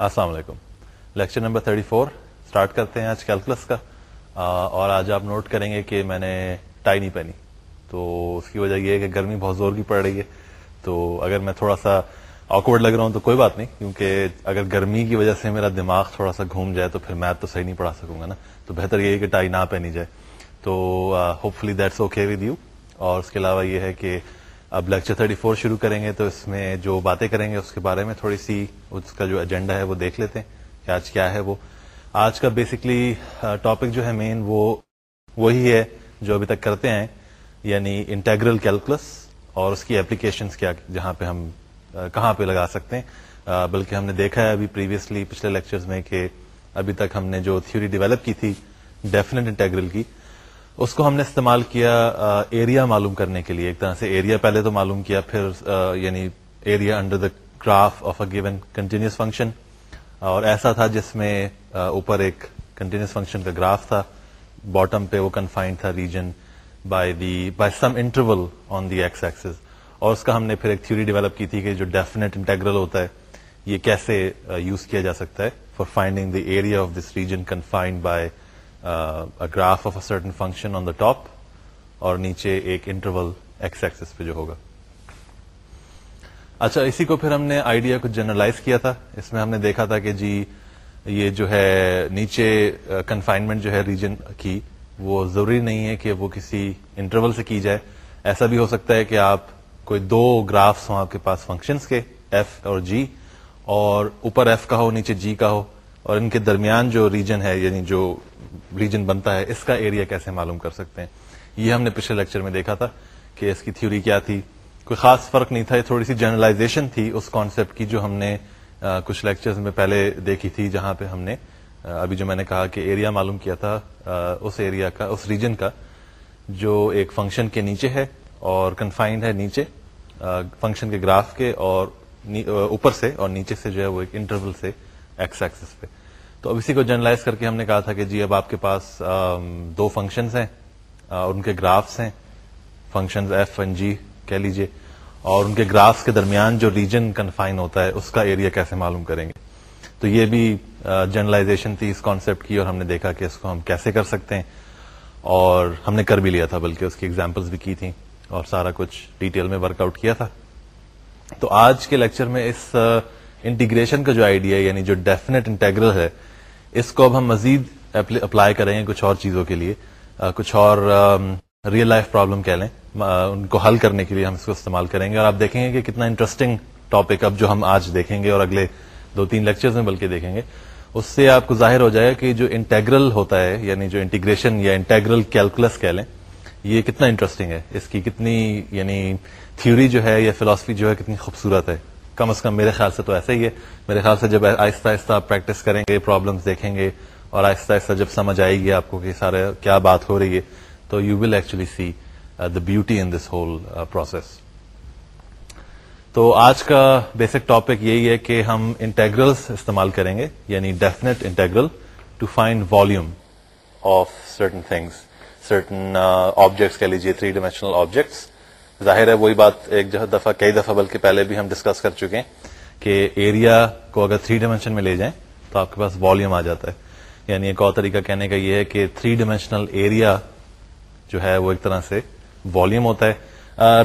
السلام علیکم۔ Lecture number 34 start کرتے ہیں آج کیلکولس کا۔ آ، اور آج آپ نوٹ کریں گے کہ میں نے ٹائی نہیں پہنی۔ تو اس کی وجہ یہ ہے کہ گرمی بہت زور کی پڑ رہی ہے۔ تو اگر میں تھوڑا سا آکورڈ لگ رہا ہوں تو کوئی بات نہیں کیونکہ اگر گرمی کی وجہ سے میرا دماغ تھوڑا سا گھوم جائے تو پھر میتھ تو صحیح نہیں پڑھا سکوں گا نا۔ تو بہتر یہ ہے کہ ٹائی نہ پہنی جائے۔ تو hopefully that's okay with you اور اس کے علاوہ یہ ہے کہ اب لیکچر 34 شروع کریں گے تو اس میں جو باتیں کریں گے اس کے بارے میں تھوڑی سی اس کا جو ایجنڈا ہے وہ دیکھ لیتے ہیں کہ آج کیا ہے وہ۔ آج کا بیسکلی ٹاپک جو ہے مین وہ وہی ہے جو ابھی تک کرتے ہیں یعنی انٹیگرل کیلکولس اور اس کی اپلیکیشنس کیا جہاں پہ ہم کہاں پہ لگا سکتے ہیں۔ بلکہ ہم نے دیکھا ہے ابھی پریویسلی پچھلے لیکچرز میں کہ ابھی تک ہم نے جو تھیوری ڈیولپ کی تھی ڈیفینیٹ انٹیگرل کی اس کو ہم نے استعمال کیا ایریا معلوم کرنے کے لیے۔ ایک طرح سے ایریا پہلے تو معلوم کیا پھر آ، یعنی area under the graph of a given continuous function اور ایسا تھا جس میں آ، اوپر ایک کنٹینیوس فنکشن کا گراف تھا۔ باٹم پہ وہ کنفائنڈ تھا region by the by some interval on the x axis اور اس کا ہم نے پھر ایک تھیوری ڈیولپ کی تھی کہ جو ڈیفینیٹ انٹیگرل ہوتا ہے یہ کیسے یوز کیا جا سکتا ہے for finding the area of this region confined by graph of a certain function on the top اور نیچے ایک انٹرول ایکس ایکسس پہ جو ہوگا۔ اچھا اسی کو پھر ہم نے آئیڈیا کو جنرلائز کیا تھا۔ اس میں ہم نے دیکھا تھا کہ جی یہ جو ہے نیچے کنفائنمنٹ جو ہے ریجن کی، وہ ضروری نہیں ہے کہ وہ کسی انٹرول سے کی جائے۔ ایسا بھی ہو سکتا ہے کہ آپ کوئی دو گرافس ہوں آپ کے پاس فنکشنز کے ایف اور جی اور اوپر ایف کا ہو، نیچے جی کا ہو، اور ان کے درمیان جو ریجن ہے یعنی جو ریجن بنتا ہے اس کا ایریا کیسے معلوم کر سکتے ہیں؟ یہ ہم نے پچھلے لیکچر میں دیکھا تھا کہ اس کی تھیوری کیا تھی۔ کوئی خاص فرق نہیں تھا یہ تھوڑی سی جنرلائزیشن تھی اس کانسیپٹ کی جو ہم نے آ، کچھ لیکچرز میں پہلے دیکھی تھی جہاں پہ ہم نے آ، ابھی جو میں نے کہا کہ ایریا معلوم کیا تھا آ، اس ایریا کا اس ریجن کا جو ایک فنکشن کے نیچے ہے اور کنفائنڈ ہے نیچے فنکشن کے گراف کے اور اوپر سے اور نیچے سے جو ہے وہ ایک انٹرول سے ایکس ایکسس پہ۔ تو اب اسی کو جنرلائز کر کے ہم نے کہا تھا کہ جی اب آپ کے پاس دو فنکشنز ہیں اور ان کے گرافس ہیں فنکشن ایف اینڈ جی کہہ لیجیے اور ان کے گرافس کے درمیان جو ریجن کنفائن ہوتا ہے، اس کا ایریا کیسے معلوم کریں گے؟ تو یہ بھی جنرلائزیشن تھی اس کانسیپٹ کی، اور ہم نے دیکھا کہ اس کو ہم کیسے کر سکتے ہیں، اور ہم نے کر بھی لیا تھا، بلکہ اس کی ایگزامپلس بھی کی تھیں، اور سارا کچھ ڈیٹیل میں ورک آؤٹ کیا تھا۔ تو آج کے لیکچر میں اس انٹیگریشن کا جو آئیڈیا ہے یعنی جو ڈیفینیٹ انٹیگرل ہے، اس کو اب ہم مزید اپلائی کریں گے کچھ اور چیزوں کے لیے کچھ اور ریئل لائف پرابلم کہہ لیں۔ ان کو حل کرنے کے لیے ہم اس کو استعمال کریں گے۔ اور آپ دیکھیں گے کہ کتنا انٹرسٹنگ ٹاپک اب جو ہم آج دیکھیں گے اور اگلے دو تین لیکچرز میں بلکہ دیکھیں گے۔ اس سے آپ کو ظاہر ہو جائے گا کہ جو انٹیگرل ہوتا ہے یعنی جو انٹیگریشن یا انٹیگرل کیلکولس کہہ لیں، یہ کتنا انٹرسٹنگ ہے۔ اس کی کتنی یعنی تھیوری جو ہے یا فلاسفی جو ہے، کتنی خوبصورت ہے۔ کم از کم میرے خیال سے تو ایسا ہی ہے۔ میرے خیال سے جب آہستہ آہستہ آپ پریکٹس کریں گے پرابلمس دیکھیں گے اور آہستہ آہستہ جب سمجھ آئے گی آپ کو کہ سارے کیا بات ہو رہی ہے، تو you will actually see the beauty in this whole process تو آج کا بیسک ٹاپک یہی ہے کہ ہم انٹیگرلس استعمال کریں گے یعنی definite integral to find volume of certain things certain objects کہہ لیجیے تھری ڈائمینشنل آبجیکٹس ظاہر ہے وہی بات ایک جہاں دفعہ، کئی دفعہ بلکہ پہلے بھی ہم ڈسکس کر چکے ہیں کہ ایریا کو اگر تھری ڈائمینشن میں لے جائیں تو آپ کے پاس والیوم آ جاتا ہے۔ یعنی ایک اور طریقہ کہنے کا یہ ہے کہ تھری ڈائمینشنل ایریا جو ہے وہ ایک طرح سے والیوم ہوتا ہے۔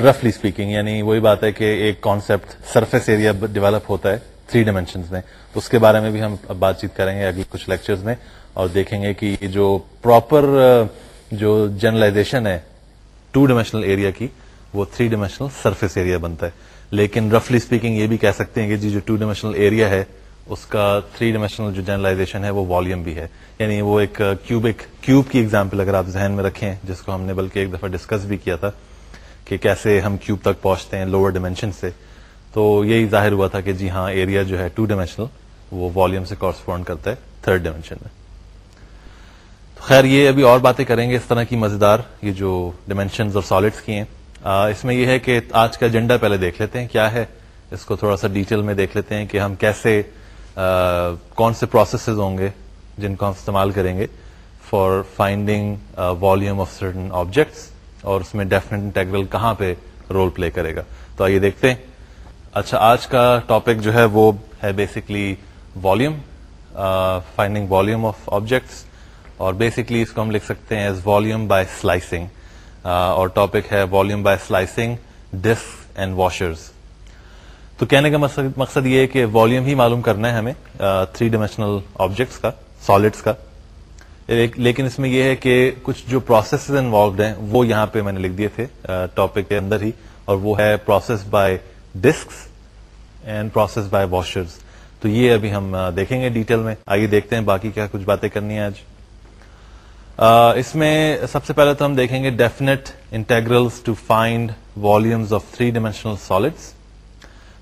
رفلی اسپیکنگ یعنی وہی بات ہے کہ ایک کانسیپٹ سرفیس ایریا ڈیولپ ہوتا ہے تھری ڈائمینشنز میں۔ تو اس کے بارے میں بھی ہم اب بات چیت کریں گے اگلے کچھ لیکچرز میں اور دیکھیں گے کہ جو پراپر جو جنرلائزیشن ہے ٹو ڈائمینشنل ایریا کی وہ تھری ڈائمینشنل سرفیس ایریا بنتا ہے۔ لیکن رفلی اسپیکنگ یہ بھی کہہ سکتے ہیں کہ جی جو ٹو ڈائمینشنل ایریا ہے، اس کا تھری ڈائمینشنل جو جنرلائزیشن ہے وہ والیوم بھی ہے۔ یعنی وہ ایک uh, کیوبک کیوب کی ایگزامپل اگر آپ ذہن میں رکھیں، جس کو ہم نے بلکہ ایک دفعہ ڈسکس بھی کیا تھا کہ کیسے ہم کیوب تک پہنچتے ہیں لوور ڈائمینشن سے۔ تو یہی ظاہر ہوا تھا کہ جی ہاں ایریا جو ہے ٹو ڈائمینشنل وہ والیوم سے کورسپونڈ کرتا ہے تھرڈ ڈائمینشن میں۔ تو خیر، یہ ابھی اور باتیں کریں گے۔ اس طرح کی مزیدار یہ جو ڈائمینشنز اور سالڈس کی ہیں اس میں یہ ہے کہ آج کا ایجنڈا پہلے دیکھ لیتے ہیں کیا ہے۔ اس کو تھوڑا سا ڈیٹیل میں دیکھ لیتے ہیں کہ ہم کیسے کون سے پروسیسز ہوں گے جن کو ہم استعمال کریں گے for finding volume of certain objects اور اس میں ڈیفینیٹ انٹیگرل کہاں پہ رول پلے کرے گا۔ تو آئیے دیکھتے ہیں۔ اچھا آج کا ٹاپک جو ہے وہ ہے basically volume finding volume of objects اور بیسکلی اس کو ہم لکھ سکتے ہیں ایز والیوم بائی سلائسنگ اور ٹاپک ہے volume by slicing disc and washers تو کہنے کا مقصد یہ ہے کہ والیوم ہی معلوم کرنا ہے ہمیں تھری ڈائمینشنل آبجیکٹس کا سالڈس کا۔ لیکن اس میں یہ ہے کہ کچھ جو پروسیس انوالوڈ ہیں، وہ یہاں پہ میں نے لکھ دیے تھے ٹاپک کے اندر ہی۔ اور وہ ہے process by discs and process by washers تو یہ ابھی ہم دیکھیں گے ڈیٹیل میں۔ آگے دیکھتے ہیں باقی کیا کچھ باتیں کرنی ہے آج۔ اس میں سب سے پہلے تو ہم دیکھیں گے definite integrals to find volumes of three dimensional solids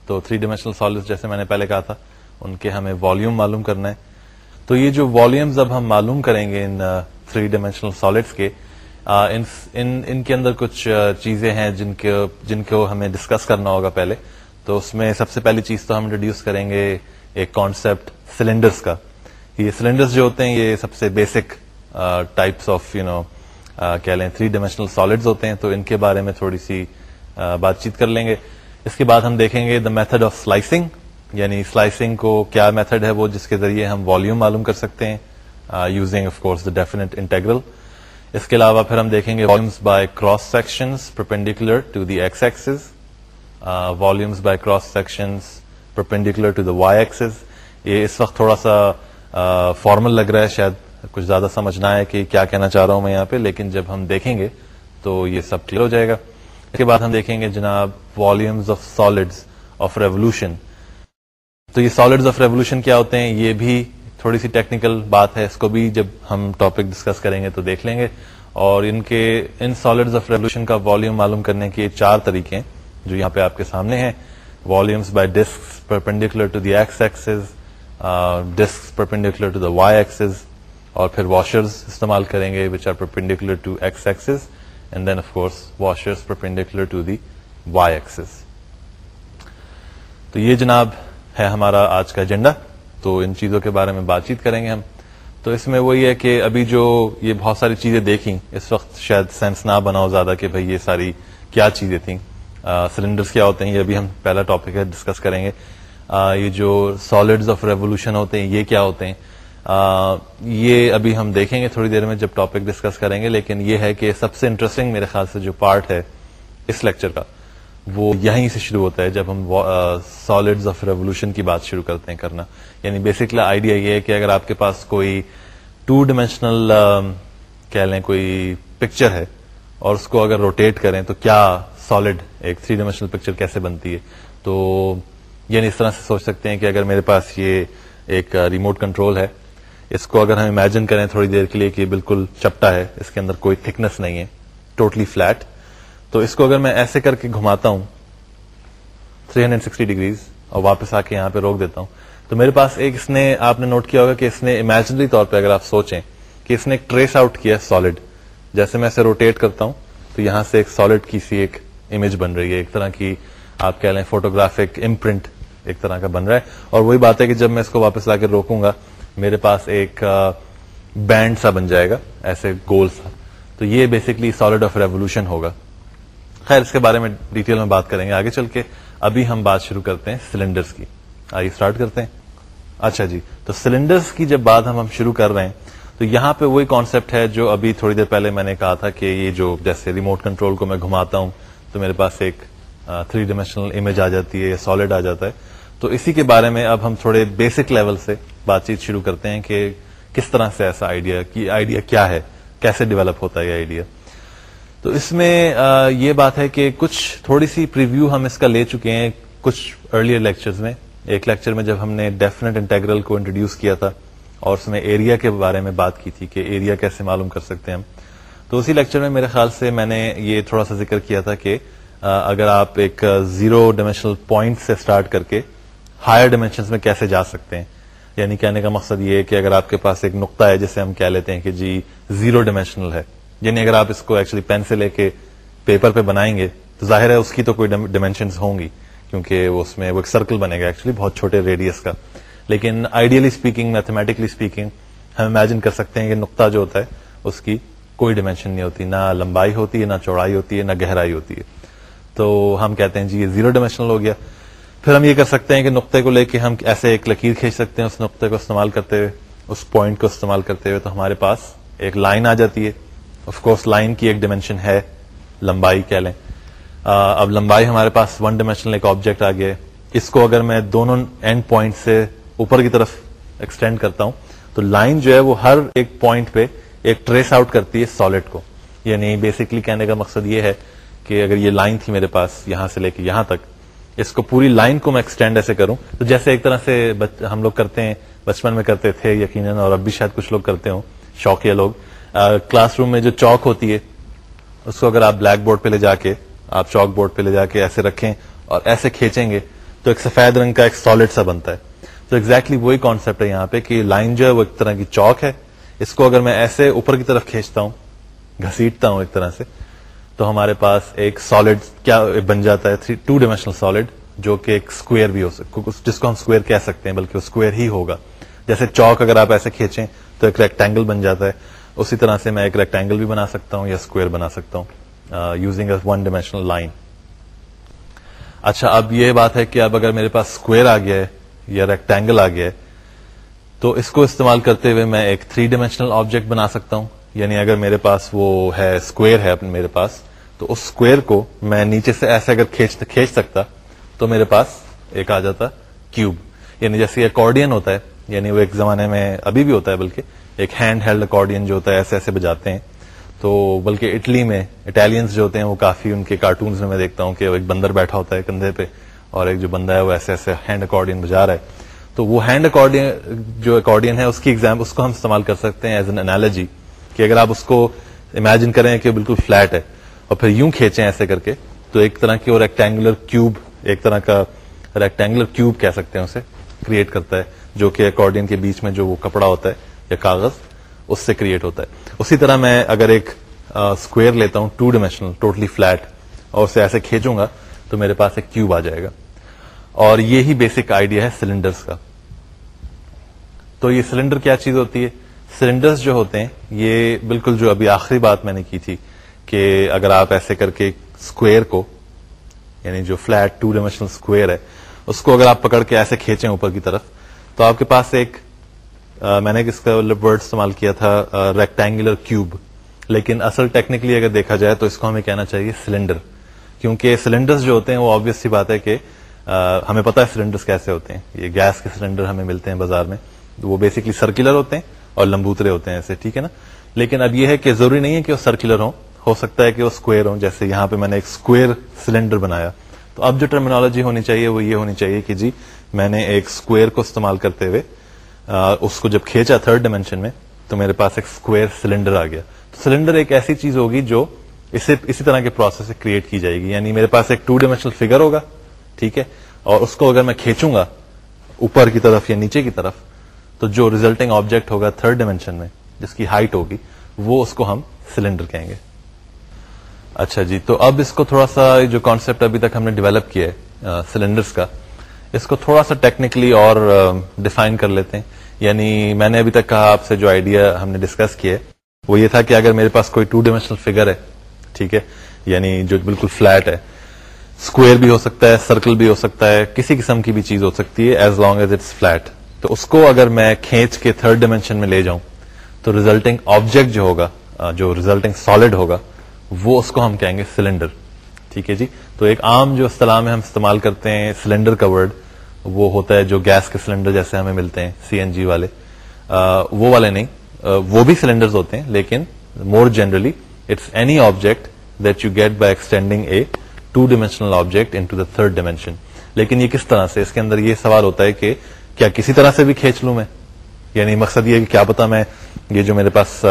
تو تھری ڈائمینشنل سالڈس جیسے میں نے پہلے کہا تھا ان کے ہمیں والیوم معلوم کرنا ہے۔ تو یہ جو والیومز اب ہم معلوم کریں گے ان تھری ڈائمینشنل سالڈس کے ان, ان, ان کے اندر کچھ چیزیں ہیں جن کے جن کو ہمیں ڈسکس کرنا ہوگا پہلے۔ تو اس میں سب سے پہلی چیز تو ہم انٹروڈیوس کریں گے ایک کانسیپٹ سلینڈرس کا۔ یہ سلینڈرس جو ہوتے ہیں یہ سب سے basic types of you know کہہ لیں تھری ڈائمینشنل سالڈز ہوتے ہیں، تو ان کے بارے میں تھوڑی سی بات چیت کر لیں گے۔ اس کے بعد ہم دیکھیں گے دا میتھڈ آف سلائسنگ یعنی سلائسنگ کو کیا میتھڈ ہے وہ، جس کے ذریعے ہم والیوم معلوم کر سکتے ہیں using of course the definite integral اس کے علاوہ پھر ہم دیکھیں گے volumes by cross section perpendicular to the x axis volumes by cross section perpendicular to the y axis یہ اس وقت تھوڑا سا فارمل لگ رہا ہے، شاید کچھ زیادہ سمجھنا ہے کہ کیا کہنا چاہ رہا ہوں میں یہاں پہ، لیکن جب ہم دیکھیں گے تو یہ سب کلیئر ہو جائے گا۔ اس کے بعد ہم دیکھیں گے جناب volumes of solids of revolution تو یہ سالڈز آف ریولیوشن کیا ہوتے ہیں؟ یہ بھی تھوڑی سی ٹیکنیکل بات ہے۔ اس کو بھی جب ہم ٹاپک ڈسکس کریں گے تو دیکھ لیں گے۔ اور ان کے، ان سالڈز آف ریولیوشن کا والیوم معلوم کرنے کے چار طریقے ہیں جو یہاں پہ آپ کے سامنے ہیں۔ Volumes by disc perpendicular to the x axis disc perpendicular to the y axis اور پھر واشرز استعمال کریں گے which are perpendicular to x axis and then of course washers perpendicular to the y axis تو یہ جناب ہے ہمارا آج کا ایجنڈا تو ان چیزوں کے بارے میں بات چیت کریں گے ہم. تو اس میں وہی ہے کہ ابھی جو یہ بہت ساری چیزیں دیکھیں، اس وقت شاید سینس نہ بناؤ زیادہ کہ بھائی یہ ساری کیا چیزیں تھیں. سلنڈرز کیا ہوتے ہیں؟ یہ ابھی ہم پہلا ٹاپک ہے ڈسکس کریں گے. یہ جو سالڈز آف ریولیوشن ہوتے ہیں، یہ کیا ہوتے ہیں؟ یہ ابھی ہم دیکھیں گے تھوڑی دیر میں جب ٹاپک ڈسکس کریں گے، لیکن یہ ہے کہ سب سے انٹرسٹنگ میرے خیال سے جو پارٹ ہے اس لیکچر کا، وہ یہیں سے شروع ہوتا ہے جب ہم سالڈز آف ریولیوشن کی بات شروع کرتے ہیں کرنا۔ یعنی بیسکلی آئیڈیا یہ ہے کہ اگر آپ کے پاس کوئی ٹو ڈائمینشنل کہہ لیں کوئی پکچر ہے اور اس کو اگر روٹیٹ کریں تو کیا سالڈ ایک تھری ڈائمینشنل پکچر کیسے بنتی ہے؟ تو یعنی اس طرح سے سوچ سکتے ہیں کہ اگر میرے پاس یہ ایک ریموٹ کنٹرول ہے اس کو اگر ہم امیجن کریں تھوڑی دیر کے لیے کہ بالکل چپٹا ہے، اس کے اندر کوئی تھکنس نہیں ہے ٹوٹلی فلیٹ تو اس کو اگر میں ایسے کر کے گھماتا ہوں 360 ڈگریز اور واپس آ کے یہاں پہ روک دیتا ہوں، تو میرے پاس ایک اس نے، آپ نے نوٹ کیا ہوگا کہ اس نے امیجنری طور پہ اگر آپ سوچیں کہ اس نے ایک ٹریس آؤٹ کیا سالڈ جیسے میں اسے روٹیٹ کرتا ہوں، تو یہاں سے ایک سالڈ کی سی ایک امیج بن رہی ہے، ایک طرح کی آپ کہہ لیں فوٹوگرافک امپرنٹ ایک طرح کا بن رہا ہے، اور وہی بات ہے کہ جب میں اس کو واپس لا کے روکوں گا میرے پاس ایک بینڈ سا بن جائے گا، ایسے گول سا۔ تو یہ بیسکلی سالڈ آف ریولیوشن ہوگا۔ خیر، اس کے بارے میں ڈیٹیل میں بات کریں گے۔ آگے چل کے ابھی ہم بات شروع کرتے ہیں سلنڈرز کی۔ آئیے اسٹارٹ کرتے ہیں۔ اچھا جی تو سلنڈرز کی جب بات ہم ہم شروع کر رہے ہیں، تو یہاں پہ وہی کانسیپٹ ہے جو ابھی تھوڑی دیر پہلے میں نے کہا تھا کہ یہ جو جیسے ریموٹ کنٹرول کو میں گھماتا ہوں، تو میرے پاس ایک تھری ڈائمینشنل امیج آ جاتی ہے یا سالڈ آ جاتا ہے۔ تو اسی کے بارے میں اب ہم تھوڑے بیسک لیول سے بات چیت شروع کرتے ہیں کہ کس طرح سے ایسا آئیڈیا آئیڈیا کیا ہے؟ کیسے ڈیولپ ہوتا ہے یہ آئیڈیا تو اس میں یہ بات ہے کہ کچھ تھوڑی سی پریویو ہم اس کا لے چکے ہیں کچھ ارلیئر لیکچرز میں۔ ایک لیکچر میں جب ہم نے ڈیفینیٹ انٹیگرل کو انٹروڈیوس کیا تھا اور اس میں ایریا کے بارے میں بات کی تھی کہ ایریا کیسے معلوم کر سکتے ہیں ہم۔ تو اسی لیکچر میں میرے خیال سے میں نے یہ تھوڑا سا ذکر کیا تھا کہ اگر آپ ایک زیرو ڈائمینشنل پوائنٹ سے اسٹارٹ کر کے ہائر ڈائمینشن میں کیسے جا سکتے ہیں۔ یعنی کہنے کا مقصد یہ ہے کہ اگر آپ کے پاس ایک نقطہ ہے جسے ہم کہہ لیتے ہیں کہ جی زیرو ڈائمینشنل ہے یعنی اگر آپ اس کو ایکچولی پین سے لے کے پیپر پہ بنائیں گے، تو ظاہر ہے اس کی تو کوئی ڈائمینشن ہوں گی، کیونکہ اس میں وہ ایک سرکل بنے گا ایکچولی بہت چھوٹے ریڈیس کا۔ لیکن آئیڈیلی اسپیکنگ میتھمیٹکلی اسپیکنگ ہم امیجن کر سکتے ہیں کہ نقطہ جو ہوتا ہے، اس کی کوئی ڈائمینشن نہیں ہوتی، نہ لمبائی ہوتی ہے، نہ چوڑائی ہوتی ہے، نہ گہرائی ہوتی ہے۔ تو ہم کہتے ہیں جی یہ زیرو ڈائمینشنل ہو گیا۔ پھر ہم یہ کر سکتے ہیں کہ نقطے کو لے کے ہم ایسے ایک لکیر کھینچ سکتے ہیں اس نقطے کو استعمال کرتے ہوئے، اس پوائنٹ کو استعمال کرتے ہوئے تو ہمارے پاس ایک لائن آ جاتی ہے۔ آف کورس لائن کی ایک ڈائمینشن ہے، لمبائی کہہ لیں۔ اب لمبائی ہمارے پاس ون ڈائمینشنل ایک آبجیکٹ آ گیا ہے۔ اس کو اگر میں دونوں اینڈ پوائنٹ سے اوپر کی طرف ایکسٹینڈ کرتا ہوں، تو لائن جو ہے وہ ہر ایک پوائنٹ پہ ایک ٹریس آؤٹ کرتی ہے سالڈ کو۔ یعنی بیسکلی کہنے کا مقصد یہ ہے کہ اگر یہ لائن تھی میرے پاس یہاں سے لے کے یہاں تک اس کو پوری لائن کو میں ایکسٹینڈ ایسے کروں۔ تو جیسے ایک طرح سے ہم لوگ کرتے ہیں، بچپن میں کرتے تھے یقیناً، اور اب بھی شاید کچھ لوگ کرتے ہوں، شوقیہ لوگ۔ کلاس روم میں جو چوک ہوتی ہے، اس کو اگر آپ بلیک بورڈ پہ لے جا کے، آپ چوک بورڈ پہ لے جا کے ایسے رکھیں اور ایسے کھینچیں گے، تو ایک سفید رنگ کا ایک سالڈ سا بنتا ہے۔ تو ایگزیکٹلی وہی کانسیپٹ ہے یہاں پہ کہ لائن جو ہے وہ ایک طرح کی چوک ہے۔ اس کو اگر میں ایسے اوپر کی طرف کھینچتا ہوں، گھسیٹتا ہوں ایک طرح سے تو ہمارے پاس ایک سالڈ کیا بن جاتا ہے؟ ٹو ڈائمینشنل سالڈ جو کہ ایک اسکوئر بھی ہو سکتا جس کو ہم اسکوئر کہہ سکتے ہیں، بلکہ وہ اسکوئر ہی ہوگا۔ جیسے چوک اگر آپ ایسے کھینچیں تو ایک ریکٹینگل بن جاتا ہے۔ اسی طرح سے میں ایک ریکٹینگل بھی بنا سکتا ہوں یا اسکوئر بنا سکتا ہوں using a one dimensional line اچھا اب یہ بات ہے کہ اب اگر میرے پاس اسکوئر آ گیا ہے یا ریکٹینگل آ گیا ہے، تو اس کو استعمال کرتے ہوئے میں ایک تھری ڈائمینشنل آبجیکٹ بنا سکتا ہوں۔ یعنی اگر میرے پاس وہ ہے اسکوئر ہے میرے پاس، تو اس اسکوئر کو میں نیچے سے ایسے اگر کھینچ سکتا تو میرے پاس ایک آ جاتا کیوب یعنی جیسے اکارڈین ہوتا ہے یعنی وہ ایک زمانے میں ابھی بھی ہوتا ہے، بلکہ ایک ہینڈ ہیلڈ اکارڈین جو ہوتا ہے، ایسے ایسے بجاتے ہیں۔ تو بلکہ اٹلی میں اٹالینس جو ہوتے ہیں، وہ کافی ان کے کارٹونز میں میں دیکھتا ہوں کہ ایک بندر بیٹھا ہوتا ہے کندھے پہ، اور ایک جو بندہ ہے، وہ ایسے ایسے ہینڈ اکارڈین بجا رہا ہے۔ تو وہ ہینڈ اکارڈین جو اکارڈین ہے، اس کی ایگزام اس کو ہم استعمال کر سکتے ہیں ایز این انالوجی کہ اگر آپ اس کو امیجن کریں کہ بالکل فلیٹ ہے اور پھر یوں کھینچیں ایسے کر کے، تو ایک طرح کی اور ریکٹینگولر کیوب ایک طرح کا ریکٹینگولر کیوب کہہ سکتے ہیں اسے کریٹ کرتا ہے، جو کہ اکارڈین کے بیچ میں جو وہ کپڑا ہوتا ہے یا کاغذ، اس سے کریٹ ہوتا ہے۔ اسی طرح میں اگر ایک اسکوئر لیتا ہوں ٹو ڈائمینشنل ٹوٹلی فلیٹ اور اسے ایسے کھینچوں گا، تو میرے پاس ایک کیوب آ جائے گا۔ اور یہی بیسک آئیڈیا ہے سلنڈرز کا۔ تو یہ سلنڈر کیا چیز ہوتی ہے؟ سلنڈرز جو ہوتے ہیں یہ بالکل جو ابھی آخری بات میں نے کی تھی کہ اگر آپ ایسے کر کے اسکوئر کو یعنی جو فلیٹ ٹو ڈائمینشنل اسکوئر ہے اس کو اگر آپ پکڑ کے ایسے کھینچیں اوپر کی طرف تو آپ کے پاس ایک آ, میں نے اس کا ورڈ استعمال کیا تھا ریکٹینگولر کیوب لیکن اصل ٹیکنیکلی اگر دیکھا جائے تو اس کو ہمیں کہنا چاہیے سلنڈر کیونکہ سلنڈرز جو ہوتے ہیں وہ آبیس سی بات ہے کہ آ, ہمیں پتا ہے سلنڈرز کیسے ہوتے ہیں. یہ گیس کے سلنڈر ہمیں ملتے ہیں بازار میں. وہ بیسکلی سرکولر ہوتے ہیں اور لمبوترے ہوتے ہیں ایسے، ٹھیک ہے نا؟ لیکن اب یہ ہے کہ ضروری نہیں ہے کہ وہ سرکولر ہوں، ہو سکتا ہے کہ وہ اسکوئر ہوں، جیسے یہاں پہ میں نے ایک اسکوئر سلنڈر بنایا۔ تو اب جو ٹرمینالوجی ہونی چاہیے وہ یہ ہونی چاہیے کہ جی میں نے ایک اسکوئر کو استعمال کرتے ہوئے اس کو جب کھینچا تھرڈ ڈائمینشن میں، تو میرے پاس ایک اسکوئر سلنڈر آ گیا۔ تو سلنڈر ایک ایسی چیز ہوگی جو اسے، اسی طرح کے پروسیس سے کریٹ کی جائے گی۔ یعنی میرے پاس ایک ٹو ڈائمینشنل فگر ہوگا، ٹھیک ہے؟ اور اس کو اگر میں کھینچوں گا، اوپر کی طرف یا نیچے کی طرف تو جو ریزلٹنگ آبجیکٹ ہوگا تھرڈ ڈائمینشن میں، جس کی ہائٹ ہوگی، وہ اس کو ہم سلنڈر کہیں گے۔ اچھا جی تو اب اس کو تھوڑا سا جو کانسیپٹ ابھی تک ہم نے ڈیولپ کیا ہے سلنڈرس کا، اس کو تھوڑا سا ٹیکنیکلی اور ڈیفائن کر لیتے ہیں۔ یعنی میں نے ابھی تک کہا آپ سے جو آئیڈیا ہم نے ڈسکس کیا ہے، وہ یہ تھا کہ اگر میرے پاس کوئی ٹو ڈائمینشنل فگر ہے، ٹھیک ہے یعنی جو بالکل فلیٹ ہے اسکوئر بھی ہو سکتا ہے سرکل بھی ہو سکتا ہے، کسی قسم کی بھی چیز ہو سکتی ہے as long as it's flat تو اس کو اگر میں کھینچ کے تھرڈ ڈائمینشن میں لے جاؤں تو ریزلٹنگ آبجیکٹ جو ہوگا جو ریزلٹنگ سالڈ ہوگا وہ اس کو ہم کہیں گے سلنڈر ٹھیک ہے جی؟ تو ایک عام جو اصطلاح میں ہم استعمال کرتے ہیں سلنڈر کا ورڈ وہ ہوتا ہے جو گیس کے سلنڈر جیسے ہمیں ملتے ہیں سی این جی والے. آ, وہ والے نہیں آ, وہ بھی سلنڈر ہوتے ہیں لیکن more generally it's any object that you get by extending a two dimensional object into the third dimension لیکن یہ کس طرح سے؟ اس کے اندر یہ سوال ہوتا ہے کہ کیا کسی طرح سے بھی کھینچ لوں میں؟ یعنی مقصد یہ کہ کیا پتا میں یہ جو میرے پاس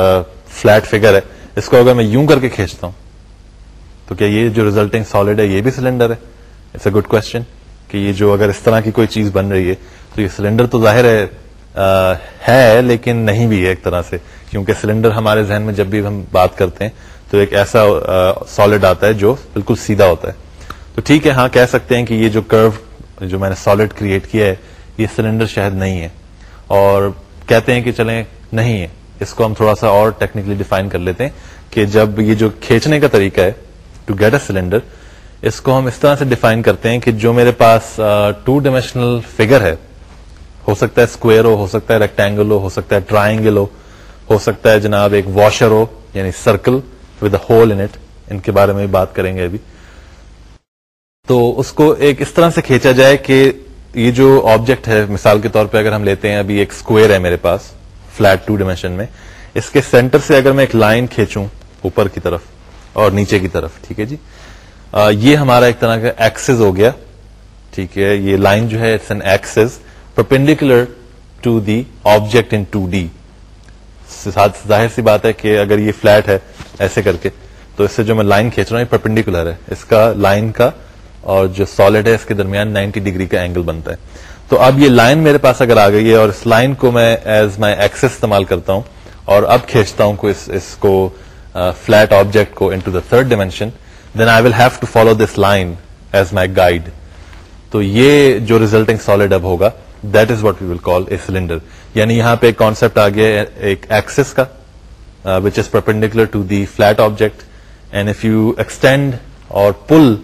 فلیٹ فگر ہے اس کو اگر میں یوں کر کے کھینچتا ہوں تو کیا یہ جو ریزلٹنگ سالڈ ہے یہ بھی سلنڈر ہے؟ اٹس اے گڈ کوشچن کہ یہ جو اگر اس طرح کی کوئی چیز بن رہی ہے تو یہ سلنڈر تو ظاہر ہے آ, ہے لیکن نہیں بھی ہے ایک طرح سے. کیونکہ سلنڈر ہمارے ذہن میں جب بھی ہم بات کرتے ہیں تو ایک ایسا سالڈ آتا ہے جو بالکل سیدھا ہوتا ہے. تو ٹھیک ہے ہاں کہہ سکتے ہیں کہ یہ جو کرو جو میں نے سالڈ کریٹ کیا ہے یہ سلنڈر شاید نہیں ہے اور کہتے ہیں کہ چلیں، نہیں ہے۔ اس کو ہم تھوڑا سا اور ٹیکنیکلی ڈیفائن کر لیتے ہیں کہ جب یہ جو کھینچنے کا طریقہ ہے ٹو گیٹ اے سلینڈر اس کو ہم اس طرح سے ڈیفائن کرتے ہیں کہ جو میرے پاس ٹو ڈائمینشنل فگر ہے، ہو سکتا ہے اسکوئر ہو ہو سکتا ہے ریکٹینگل ہو ہو سکتا ہے ٹرائنگل ہو ہو سکتا ہے جناب ایک واشر ہو یعنی circle with hole in it ان کے بارے میں بھی بات کریں گے ابھی۔ تو اس کو ایک اس طرح سے کھینچا جائے کہ یہ جو آبجیکٹ ہے مثال کے طور پہ اگر ہم لیتے ہیں ابھی ایک اسکوئر ہے میرے پاس فلیٹ ٹو ڈائمینشن میں اس کے سینٹر سے اگر میں ایک لائن کھینچوں اوپر کی طرف اور نیچے کی طرف ٹھیک ہے جی؟ آ, یہ ہمارا ایک طرح کا ایکسز ہو گیا ٹھیک ہے یہ لائن جو ہے it's an axis perpendicular to the object in two D ظاہر سی بات ہے کہ اگر یہ فلیٹ ہے ایسے کر کے تو اس سے جو میں لائن کھینچ رہا ہوں یہ پرپینڈیکولر ہے اس کا لائن کا اور جو سالڈ ہے اس کے درمیان 90 ڈگری کا اینگل بنتا ہے۔ تو اب یہ لائن میرے پاس اگر آ گئی ہے اور اس لائن کو میں ایز مائی ایکس استعمال کرتا ہوں اور اب کھینچتا ہوں اس, اس کو فلیٹ آبجیکٹ کو into the third dimension then I will have to follow this line as my guide تو یہ جو ریزلٹنگ سالڈ اب ہوگا that is what we will call a cylinder یعنی یہاں پہ ایک کانسپٹ آ گیا ایک ایکسس کا which is perpendicular to the flat object and if you extend اور pull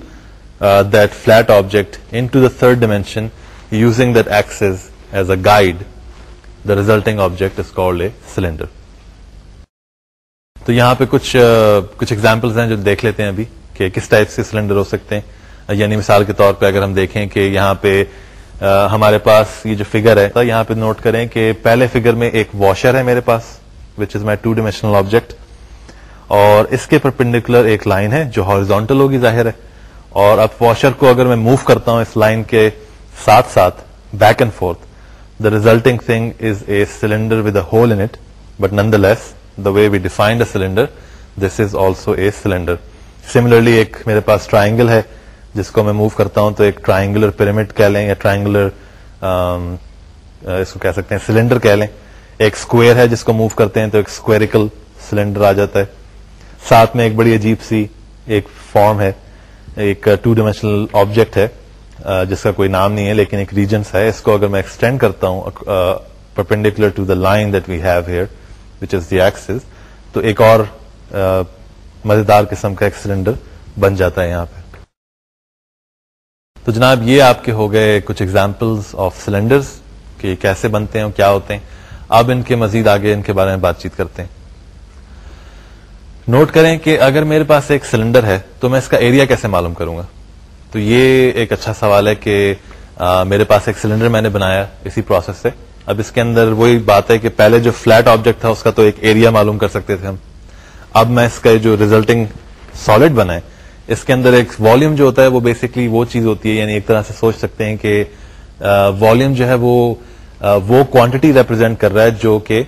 that flat object into the third dimension using that axis as a guide the resulting object is called a cylinder تو یہاں پہ کچھ uh, کچھ examples ہیں جو دیکھ لیتے ہیں ابھی کہ کس ٹائپ سے سلینڈر ہو سکتے ہیں. Uh, یعنی مثال کے طور پہ اگر ہم دیکھیں کہ یہاں پہ uh, ہمارے پاس یہ جو فگر ہے یہاں پہ نوٹ کریں کہ پہلے فگر میں ایک واشر ہے میرے پاس which is my two dimensional object اور اس کے پرپینڈیکولر ایک لائن ہے جو ہارزونٹل ہوگی ظاہر ہے. اور اب واشر کو اگر میں موو کرتا ہوں اس لائن کے ساتھ ساتھ back and forth the resulting thing is a cylinder with a hole in it but nonetheless the way we defined a cylinder this is also a cylinder similarly ایک میرے پاس ٹرائنگل ہے جس کو میں موو کرتا ہوں تو ایک ٹرائنگولر پیرامڈ کہہ لیں یا ٹرائنگولر اس کو کہہ سکتے ہیں سلینڈر کہہ لیں ایک اسکوئر ہے جس کو موو کرتے ہیں تو ایک اسکویریکل سلینڈر آ جاتا ہے ساتھ میں ایک بڑی عجیب سی ایک فارم ہے ایک ٹو ڈائمینشنل آبجیکٹ ہے جس کا کوئی نام نہیں ہے، لیکن ایک ریجنس ہے۔ اس کو اگر میں ایکسٹینڈ کرتا ہوں perpendicular to the line that we have here which is the axis تو ایک اور مزیدار قسم کا ایک سلینڈر بن جاتا ہے یہاں پہ۔ تو جناب، یہ آپ کے ہو گئے کچھ ایگزامپلس آف سلینڈر کہ کیسے بنتے ہیں کیا ہوتے ہیں۔ اب ان کے مزید آگے ان کے بارے میں بات چیت کرتے ہیں۔ نوٹ کریں کہ اگر میرے پاس ایک سلنڈر ہے تو میں اس کا ایریا کیسے معلوم کروں گا؟ تو یہ ایک اچھا سوال ہے کہ آ, میرے پاس ایک سلنڈر میں نے بنایا اسی پروسیس سے۔ اب اس کے اندر وہی بات ہے کہ پہلے جو فلیٹ آبجیکٹ تھا اس کا تو ایک ایریا معلوم کر سکتے تھے ہم۔ اب میں اس کا جو ریزلٹنگ سالڈ بنا اس کے اندر ایک والیوم جو ہوتا ہے وہ بیسکلی وہ چیز ہوتی ہے یعنی ایک طرح سے سوچ سکتے ہیں کہ والیوم جو ہے وہ وہ کوانٹٹی ریپرزینٹ کر رہا ہے جو کہ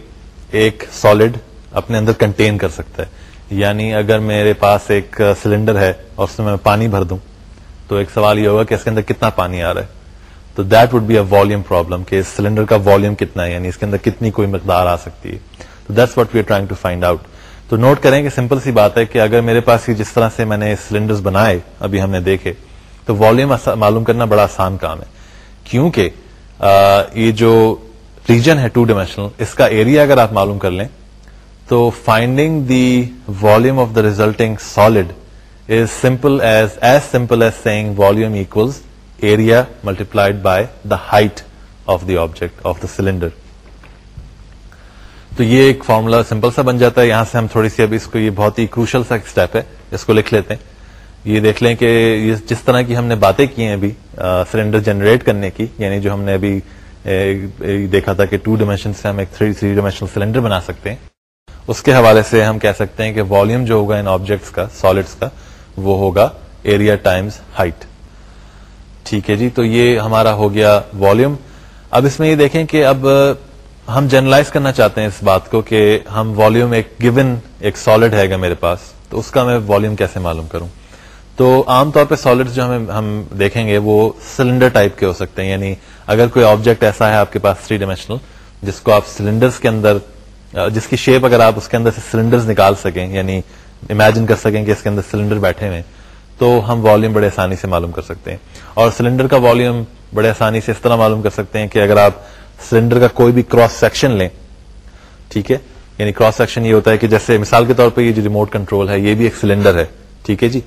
ایک سالڈ اپنے اندر کنٹین کر سکتا ہے۔ یعنی اگر میرے پاس ایک سلنڈر ہے اور اس میں میں پانی بھر دوں، تو ایک سوال یہ ہوگا کہ اس کے اندر کتنا پانی آ رہا ہے۔ تو that would be a volume problem کہ سلنڈر کا والیوم کتنا ہے یعنی اس کے اندر کتنی کوئی مقدار آ سکتی ہے۔ تو that's what we are trying to find out تو نوٹ کریں کہ سمپل سی بات ہے کہ اگر میرے پاس جس طرح سے میں نے سلنڈر بنائے، ابھی ہم نے دیکھے، تو والیوم معلوم کرنا بڑا آسان کام ہے۔ کیونکہ یہ جو ریجن ہے ٹو ڈائمینشنل اس کا ایریا اگر آپ معلوم کر لیں تو finding the volume of the resulting solid is simple as as simple as saying volume equals area multiplied by the height of the object of the cylinder تو یہ ایک فارمولا سمپل سا بن جاتا ہے۔ یہاں سے ہم تھوڑی سی ابھی اس کو، یہ بہت ہی کروشل سا اسٹیپ ہے۔ اس کو لکھ لیتے ہیں۔ یہ دیکھ لیں کہ جس طرح کی ہم نے باتیں کی ہیں ابھی سلینڈر جنریٹ کرنے کی یعنی جو ہم نے ابھی دیکھا تھا کہ ٹو ڈائمینشن سے ہم ایک تھری تھری ڈائمینشنل سلینڈر بنا سکتے ہیں۔ اس کے حوالے سے ہم کہہ سکتے ہیں کہ والیوم جو ہوگا ان آبجیکٹس کا سالڈس کا، وہ ہوگا ایریا ٹائمز ہائٹ ٹھیک ہے جی تو یہ ہمارا ہو گیا والیوم اب اس میں یہ دیکھیں کہ اب ہم جرنلائز کرنا چاہتے ہیں اس بات کو کہ ہم والیوم ایک گیون ایک سالڈ ہے گا میرے پاس، تو اس کا میں والیوم کیسے معلوم کروں؟ تو عام طور پہ سالڈ جو ہمیں ہم دیکھیں گے وہ سلنڈر ٹائپ کے ہو سکتے ہیں یعنی اگر کوئی آبجیکٹ ایسا ہے آپ کے پاس تھری ڈائمینشنل جس کو آپ سلنڈرس کے اندر جس کی شیپ اگر آپ اس کے اندر سے سلنڈر نکال سکیں یعنی امیجن کر سکیں کہ اس کے اندر سلنڈر بیٹھے ہوئے تو ہم والیوم بڑے آسانی سے معلوم کر سکتے ہیں۔ اور سلنڈر کا والیوم بڑے آسانی سے اس طرح معلوم کر سکتے ہیں کہ اگر آپ سلنڈر کا کوئی بھی کراس سیکشن لیں، ٹھیک ہے؟ یعنی کراس سیکشن یہ ہوتا ہے کہ جیسے مثال کے طور پہ یہ جو ریموٹ کنٹرول ہے، یہ بھی ایک سلنڈر ہے، ٹھیک ہے جی؟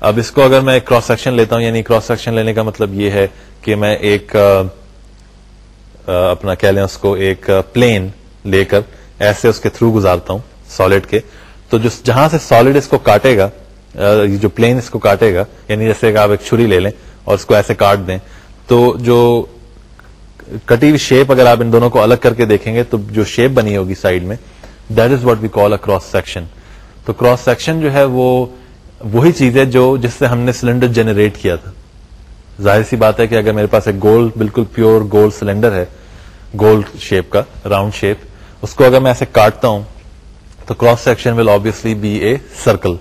اب اس کو اگر میں کراس سیکشن لیتا ہوں یعنی کراس سیکشن لینے کا مطلب یہ ہے کہ میں ایک اپنا کہہ لیں اس کو ایک پلین لے کر ایسے اس کے تھرو گزارتا ہوں سالڈ کے۔ تو جو جہاں سے سالڈ اس کو کاٹے گا جو پلین اس کو کاٹے گا یعنی جیسے کہ آپ ایک چھری لے لیں اور اس کو ایسے کاٹ دیں، تو جو کٹی ہوئی شیپ اگر آپ ان دونوں کو الگ کر کے دیکھیں گے، تو جو شیپ بنی ہوگی سائڈ میں that is what we call a cross section تو کراس سیکشن جو ہے وہ، وہی چیز ہے جو، جس سے ہم نے سلنڈر جنریٹ کیا تھا۔ ظاہر سی بات ہے کہ اگر میرے پاس ایک گول بالکل پیور گول سلنڈر ہے گول شیپ کا راؤنڈ شیپ اس کو اگر میں ایسے کاٹتا ہوں، تو cross section will obviously be a circle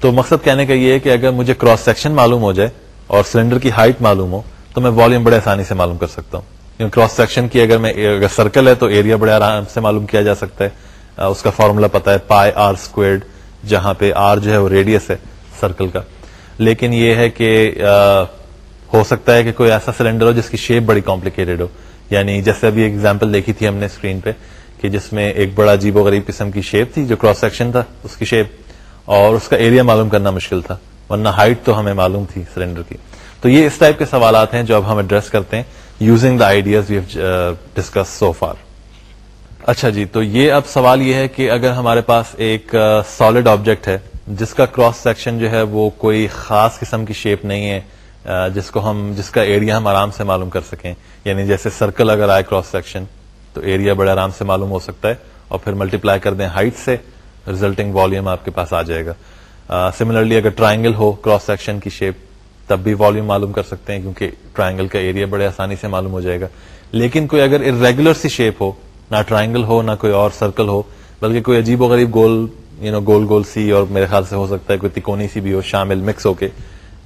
تو مقصد کہنے کا یہ ہے کہ اگر مجھے کراس سیکشن معلوم ہو جائے اور سلنڈر کی ہائٹ معلوم ہو، تو میں والیوم بڑے آسانی سے معلوم کر سکتا ہوں. کراس سیکشن کی اگر میں اگر سرکل ہے، تو ایریا بڑے آرام سے معلوم کیا جا سکتا ہے. اس کا فارمولا پتا ہے پائے آر اسکوئرڈ جہاں پہ آر جو ہے وہ ریڈیس ہے سرکل کا. لیکن یہ ہے کہ ہو سکتا ہے کہ کوئی ایسا سلنڈر ہو جس کی شیپ بڑی کمپلیکیٹڈ ہو. یعنی جیسے ابھی ایگزامپل دیکھی تھی ہم نے اسکرین پہ کہ جس میں ایک بڑا عجیب و غریب قسم کی شیپ تھی جو کراس سیکشن تھا، اس کی شیپ اور اس کا ایریا معلوم کرنا مشکل تھا، ورنہ ہائٹ تو ہمیں معلوم تھی سلنڈر کی۔ تو یہ اس ٹائپ کے سوالات ہیں جو اب ہم ایڈریس کرتے ہیں using the ideas we discuss so far اچھا جی تو یہ اب سوال یہ ہے کہ اگر ہمارے پاس ایک uh, سالڈ آبجیکٹ ہے، جس کا کراس سیکشن جو ہے وہ کوئی خاص قسم کی شیپ نہیں ہے uh, جس کو ہم، جس کا ایریا ہم آرام سے معلوم کر سکیں یعنی جیسے سرکل اگر آئے کراس سیکشن تو ایریا بڑے آرام سے معلوم ہو سکتا ہے اور پھر ملٹیپلائی کر دیں ہائٹ سے ریزلٹنگ والیوم آپ کے پاس آ جائے گا۔ سملرلی اگر ٹرائنگل ہو کراس سیکشن کی شیپ تب بھی والیوم معلوم کر سکتے ہیں کیونکہ ٹرائنگل کا ایریا بڑے آسانی سے معلوم ہو جائے گا۔ لیکن کوئی اگر ارریگولر سی شیپ ہو، نہ ٹرائنگل ہو، نہ کوئی اور سرکل ہو، بلکہ کوئی عجیب و غریب گول یو نو گول گول سی اور میرے خیال سے ہو سکتا ہے کوئی تکونی سی بھی ہو، شامل مکس ہو کے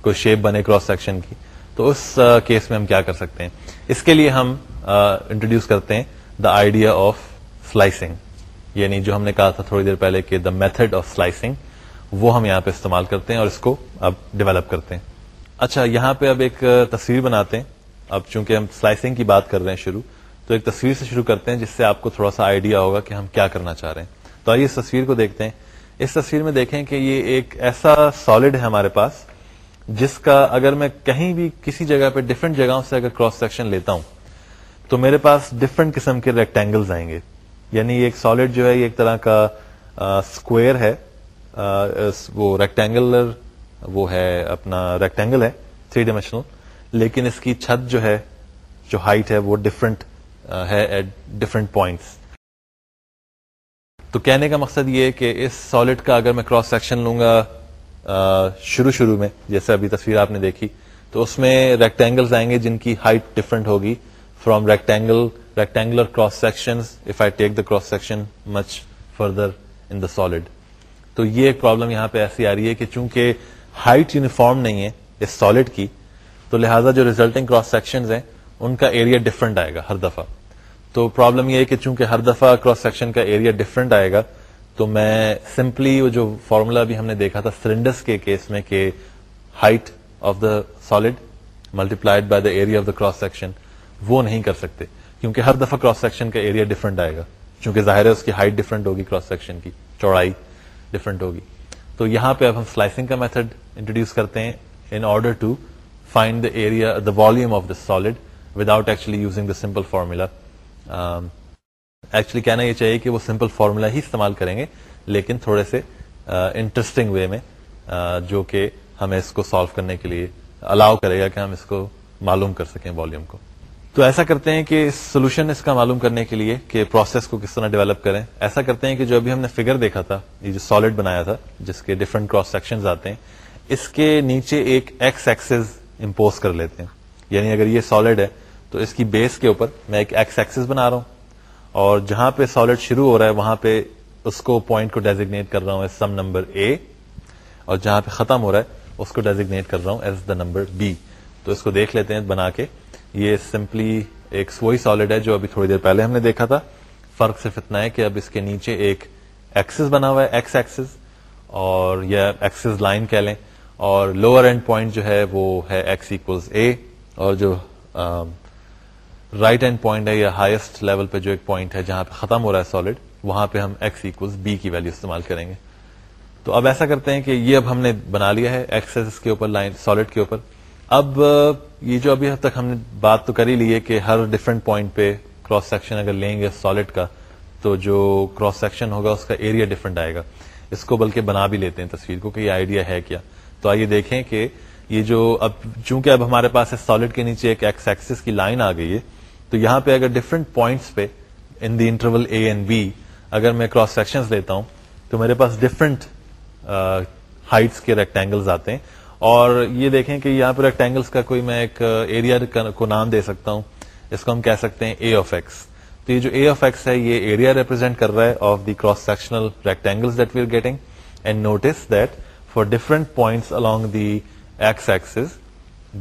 کوئی شیپ بنے کراس سیکشن کی۔ تو اس کیس میں ہم کیا کر سکتے ہیں؟ اس کے لیے ہم انٹروڈیوس کرتے ہیں۔ دا آئیڈیا آف سلائسنگ یعنی جو ہم نے کہا تھا تھوڑی دیر پہلے کہ دا میتھڈ آف سلائسنگ وہ ہم یہاں پہ استعمال کرتے ہیں اور اس کو اب ڈیولپ کرتے ہیں۔ اچھا یہاں پہ اب ایک تصویر بناتے ہیں۔ اب چونکہ ہم سلائسنگ کی بات کر رہے ہیں شروع، تو ایک تصویر سے شروع کرتے ہیں جس سے آپ کو تھوڑا سا آئیڈیا ہوگا کہ ہم کیا کرنا چاہ رہے ہیں۔ تو آئیے اس تصویر کو دیکھتے ہیں۔ اس تصویر میں دیکھیں کہ یہ ایک ایسا سالڈ ہے ہمارے پاس، جس کا اگر میں کہیں بھی کسی جگہ پہ ڈفرنٹ جگہوں سے اگر کراس سیکشن لیتا ہوں تو میرے پاس ڈفرنٹ قسم کے ریکٹینگلز آئیں گے۔ یعنی ایک سالڈ جو ہے، یہ ایک طرح کا اسکوئر ہے۔ وہ ریکٹینگولر وہ ہے اپنا ریکٹینگل ہے تھری ڈائمینشنل لیکن اس کی چھت جو ہے، جو ہائٹ ہے، وہ ڈفرنٹ ہے ایٹ ڈفرنٹ پوائنٹس تو کہنے کا مقصد یہ کہ اس سالڈ کا اگر میں کراس سیکشن لوں گا شروع شروع میں، جیسے ابھی تصویر آپ نے دیکھی، تو اس میں ریکٹینگلز آئیں گے جن کی ہائٹ ڈفرنٹ ہوگی۔ From rectangle rectangular cross section if I take the cross section much further in the solid تو یہ ایک پرابلم یہاں پہ ایسی آ رہی ہے کہ چونکہ ہائٹ یونیفارم نہیں ہے اس سالڈ کی، تو لہٰذا جو ریزلٹنگ کراس سیکشن ہیں، ان کا ایریا ڈفرنٹ آئے گا ہر دفعہ۔ تو پرابلم یہ ہے کہ چونکہ ہر دفعہ کراس سیکشن کا ایریا ڈفرنٹ آئے گا، تو میں سمپلی وہ جو فارمولا بھی ہم نے دیکھا تھا سلنڈرس کے کیس میں کہ height of the solid multiplied by the area of the cross section وہ نہیں کر سکتے، کیونکہ ہر دفعہ کراس سیکشن کا ایریا ڈفرنٹ آئے گا۔ چونکہ ظاہر ہے اس کی ہائٹ ڈفرنٹ ہوگی کراس سیکشن کی، چوڑائی ڈفرنٹ ہوگی۔ تو یہاں پہ اب ہم سلائسنگ کا میتھڈ انٹروڈیوس کرتے ہیں in order to find the area the volume of the solid without actually using the simple formula actually کہنا یہ چاہیے کہ وہ سمپل فارمولا ہی استعمال کریں گے، لیکن تھوڑے سے uh, انٹرسٹنگ وے میں uh, جو کہ ہمیں اس کو سالو کرنے کے لیے الاؤ کرے گا کہ ہم اس کو معلوم کر سکیں والیوم کو۔ تو ایسا کرتے ہیں کہ سولوشن اس کا معلوم کرنے کے لیے کہ پروسیس کو کس طرح ڈیولپ کریں۔ ایسا کرتے ہیں کہ جو ابھی ہم نے فگر دیکھا تھا، یہ جو سالڈ بنایا تھا، جس کے ڈفرنٹ کراس سیکشن آتے ہیں، اس کے نیچے ایک ایکس ایکسز امپوز کر لیتے ہیں۔ یعنی اگر یہ سالڈ ہے، تو اس کی بیس کے اوپر میں ایک ایکس ایکسس بنا رہا ہوں۔ اور جہاں پہ سالڈ شروع ہو رہا ہے، وہاں پہ اس کو پوائنٹ کو ڈیزیگنیٹ کر رہا ہوں ایز سم نمبر اے اور جہاں پہ ختم ہو رہا ہے، اس کو ڈیزیگنیٹ کر رہا ہوں ایز دا نمبر بی تو اس کو دیکھ لیتے ہیں بنا کے۔ یہ سمپلی ایک وہی سالڈ ہے جو ابھی تھوڑی دیر پہلے ہم نے دیکھا تھا۔ فرق صرف اتنا ہے کہ اب اس کے نیچے ایک ایکسس بنا ہوا ہے ایکس ایکسس اور یا ایکسس لائن کہہ لیں۔ اور لوور اینڈ پوائنٹ جو ہے وہ ہے ایکس اکوز اے اور جو رائٹ ہینڈ پوائنٹ ہے یا ہائیسٹ لیول پہ جو ایک پوائنٹ ہے جہاں پہ ختم ہو رہا ہے سالڈ وہاں پہ ہم ایکس اکوز بی کی ویلو استعمال کریں گے۔ تو اب ایسا کرتے ہیں کہ یہ اب ہم نے بنا لیا ہے ایکسس کے اوپر لائن سالڈ کے اوپر۔ اب یہ جو ابھی اب تک ہم نے بات تو کر ہی لی ہے کہ ہر ڈفرنٹ پوائنٹ پہ کراس سیکشن اگر لیں گے سالڈ کا، تو جو کراس سیکشن ہوگا اس کا ایریا ڈفرنٹ آئے گا۔ اس کو بلکہ بنا بھی لیتے ہیں تصویر کو کہ یہ آئیڈیا ہے کیا۔ تو آئیے دیکھیں کہ یہ جو اب، چونکہ اب ہمارے پاس سالڈ کے نیچے ایک ایکس ایکسس کی لائن آ گئی ہے، تو یہاں پہ اگر ڈفرنٹ پوائنٹس پہ in the interval A and B اگر میں کراس سیکشن لیتا ہوں، تو میرے پاس ڈفرنٹ ہائٹس کے ریکٹینگلز آتے ہیں۔ اور یہ دیکھیں کہ یہاں پہ ریکٹینگلس کا کوئی میں ایک ایریا کو نام دے سکتا ہوں، اس کو ہم کہہ سکتے ہیں اے آف ایکس تو یہ جو اے آف ایکس ہے، یہ ایریا ریپرزینٹ کر رہا ہے of the cross sectional rectangle that we are getting and notice that for different points along the x axis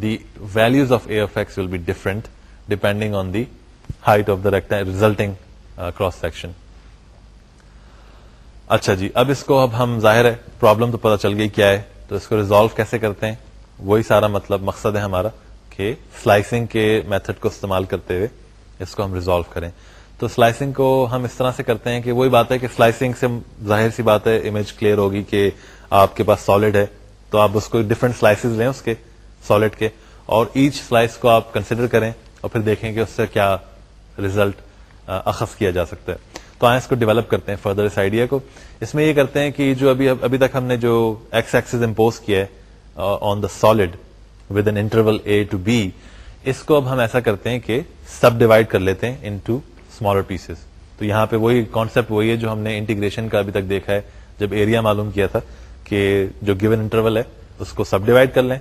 the values of a of x will be different depending on the height of the resulting cross section اچھا جی اب اس کو اب ہم ظاہر ہے problem تو پتا چل گئی کیا ہے۔ تو اس کو ریزالو کیسے کرتے ہیں؟ وہی سارا مطلب مقصد ہے ہمارا کہ سلائسنگ کے میتھڈ کو استعمال کرتے ہوئے اس کو ہم ریزالو کریں۔ تو سلائسنگ کو ہم اس طرح سے کرتے ہیں کہ وہی بات ہے کہ سلائسنگ سے ظاہر سی بات ہے امیج کلیئر ہوگی کہ آپ کے پاس سالڈ ہے۔ تو آپ اس کو ڈفرنٹ سلائسز لیں اس کے سالڈ کے، اور ایچ سلائس کو آپ کنسیڈر کریں اور پھر دیکھیں کہ اس سے کیا ریزلٹ اخذ کیا جا سکتا ہے۔ تو آئیں اس کو ڈیولپ کرتے ہیں فردر اس آئیڈیا کو. اس میں یہ کرتے ہیں کہ جو ابھی ابھی تک ہم نے جو ایکس ایکسز امپوز کیا ہے on the solid with an interval a to b اس کو اب ہم ایسا کرتے ہیں کہ سب ڈیوائڈ کر لیتے ہیں ان ٹو اسمالر پیسز تو یہاں پہ وہی کانسیپٹ وہی ہے جو ہم نے انٹیگریشن کا ابھی تک دیکھا ہے. جب ایریا معلوم کیا تھا کہ جو گیون انٹرول ہے، اس کو سب ڈیوائڈ کر لیں.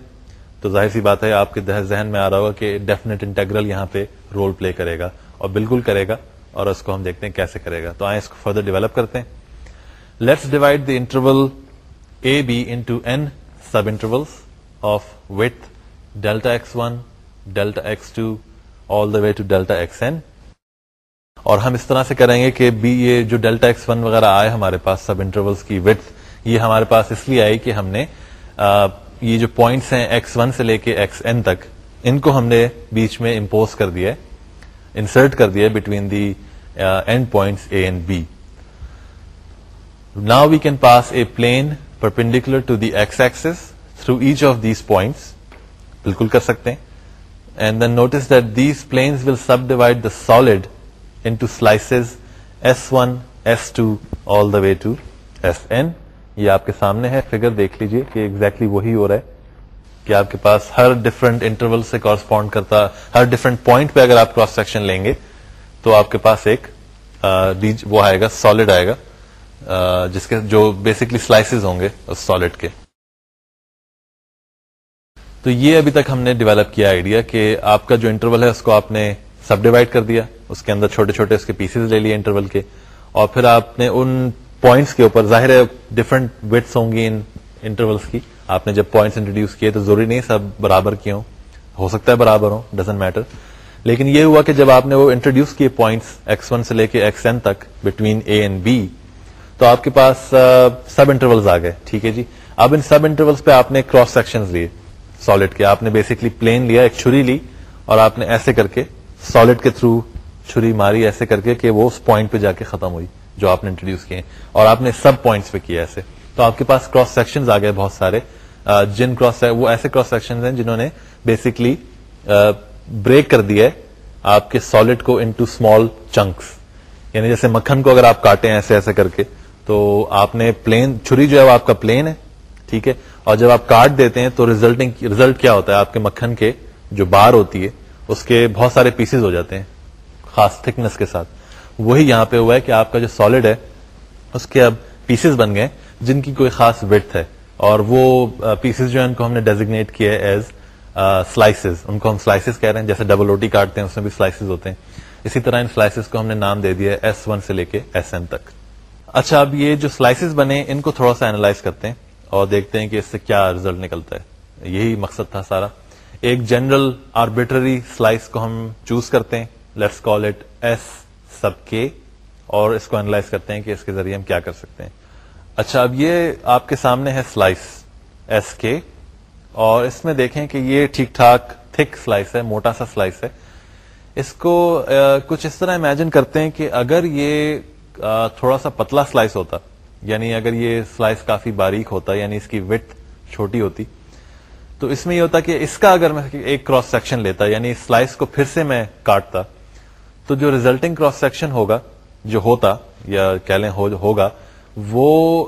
تو ظاہر سی بات ہے، آپ کے ذہن میں آ رہا ہوگا کہ ڈیفینیٹ انٹیگرل یہاں پہ رول پلے کرے گا اور بالکل کرے گا. اور اس کو ہم دیکھتے ہیں کیسے کرے گا۔ تو آئیں اس کو فردر ڈیولپ کرتے ہیں۔ Let's divide the interval a b into n subinterval of width delta x one delta x two all the way to delta x n اور ہم اس طرح سے کریں گے کہ بی یہ جو ڈیلٹا ایکس ون وغیرہ آئے ہمارے پاس سب انٹرولس کی وتھ یہ ہمارے پاس اس لیے آئی کہ ہم نے یہ جو پوائنٹس ہیں ایکس ون سے لے کے ایکس این تک، ان کو ہم نے بیچ میں امپوز کر دیا انسرٹ کر دیا between the end points a and b now we can pass a plane perpendicular to the x axis through each of these points بالکل کر سکتے ہیں and then notice that these planes will subdivide the solid into slices s one s two all the way to s n یہ آپ کے سامنے ہے figure دیکھ لیجیے کہ ایگزیکٹلی وہی ہو رہا ہے کہ آپ کے پاس ہر ڈفرنٹ انٹرول سے کورسپونڈ کرتا، ہر ڈفرنٹ پوائنٹ پہ اگر آپ کراس سیکشن لیں گے، تو آپ کے پاس ایک وہ آئے گا سالڈ آئے گا جس کے، جو بیسکلی سلائسز ہوں گے اس سالڈ کے۔ تو یہ ابھی تک ہم نے ڈیولپ کیا آئیڈیا کہ آپ کا جو انٹرول ہے، اس کو آپ نے سب ڈیوائڈ کر دیا، اس کے اندر چھوٹے چھوٹے اس کے پیسز لے لیے انٹرول کے، اور پھر آپ نے ان پوائنٹس کے اوپر، ظاہر ہے ڈفرنٹ ویٹس ہوں گی ان انٹرولس کی آپ نے جب پوائنٹس انٹروڈیوس کیے تو ضروری نہیں سب برابر کی ہوں ہو سکتا ہے برابر ہوں ڈزنٹ میٹر لیکن یہ ہوا کہ جب آپ نے وہ انٹروڈیوس کیے پوائنٹس ایکس ون سے لے کے ایکس این تک بٹوین اے اینڈ بی تو آپ کے پاس سب انٹرولس آ گئے، ٹھیک ہے جی؟ اب ان سب انٹرولس پہ آپ نے کراس سیکشن لیے سالڈ کے۔ آپ نے بیسکلی پلین لیا، ایک چھری لی، اور آپ نے ایسے کر کے سالڈ کے تھرو چھری ماری، ایسے کر کے کہ وہ اس پوائنٹ پہ جا کے ختم ہوئی جو آپ نے انٹروڈیوس کیے۔ اور آپ نے سب پوائنٹس پہ کیا ایسے۔ تو آپ کے پاس کراس سیکشن آ گئے بہت سارے۔ جن کراس وہ ایسے کراس سیکشن ہیں جنہوں نے بیسکلی بریک کر دیا ہے آپ کے سالڈ کو انٹو اسمال چنکس یعنی جیسے مکھن کو اگر آپ کاٹے ایسے ایسے کر کے، تو آپ نے پلین چھری جو ہے وہ آپ کا پلین ہے، ٹھیک ہے؟ اور جب آپ کاٹ دیتے ہیں تو ریزلٹنگ ریزلٹ کیا ہوتا ہے؟ آپ کے مکھن کے جو بار ہوتی ہے، اس کے بہت سارے پیسز ہو جاتے ہیں، خاص تھکنس کے ساتھ۔ وہی یہاں پہ ہوا ہے کہ آپ کا جو سالڈ ہے، اس کے اب پیسز بن گئے۔ جن کی کوئی خاص ویٹ ہے اور وہ پیسز جو ہے ان کو ہم نے ڈیزیگنیٹ کیا ہے ایز سلائسز ان کو ہم سلائسز کہہ رہے ہیں، جیسے ڈبل روٹی کاٹتے ہیں، اس میں بھی سلائسز ہوتے ہیں۔ اسی طرح ان سلائسز کو ہم نے نام دے دیا ایس ون سے لے کے ایس این تک۔ اچھا اب یہ جو سلائسز بنے، ان کو تھوڑا سا اینالائز کرتے ہیں اور دیکھتے ہیں کہ اس سے کیا ریزلٹ نکلتا ہے۔ یہی مقصد تھا سارا۔ ایک جنرل آربیٹری سلائس کو ہم چوز کرتے ہیں۔ Let's call it s sub k اور اس کو اینالائز کرتے ہیں کہ اس کے ذریعے ہم کیا کر سکتے ہیں۔ اچھا اب یہ آپ کے سامنے ہے سلائس ایس کے اور اس میں دیکھیں کہ یہ ٹھیک ٹھاک تھک سلائس ہے، موٹا سا سلائس ہے۔ اس کو کچھ اس طرح امیجن کرتے ہیں کہ اگر یہ تھوڑا سا پتلا سلائس ہوتا یعنی اگر یہ سلائس کافی باریک ہوتا یعنی اس کی وٹ چھوٹی ہوتی، تو اس میں یہ ہوتا کہ اس کا اگر میں ایک کراس سیکشن لیتا یعنی سلائس کو پھر سے میں کاٹتا، تو جو ریزلٹنگ کراس سیکشن ہوگا، جو ہوتا، یا کہہ لیں ہوگا وہ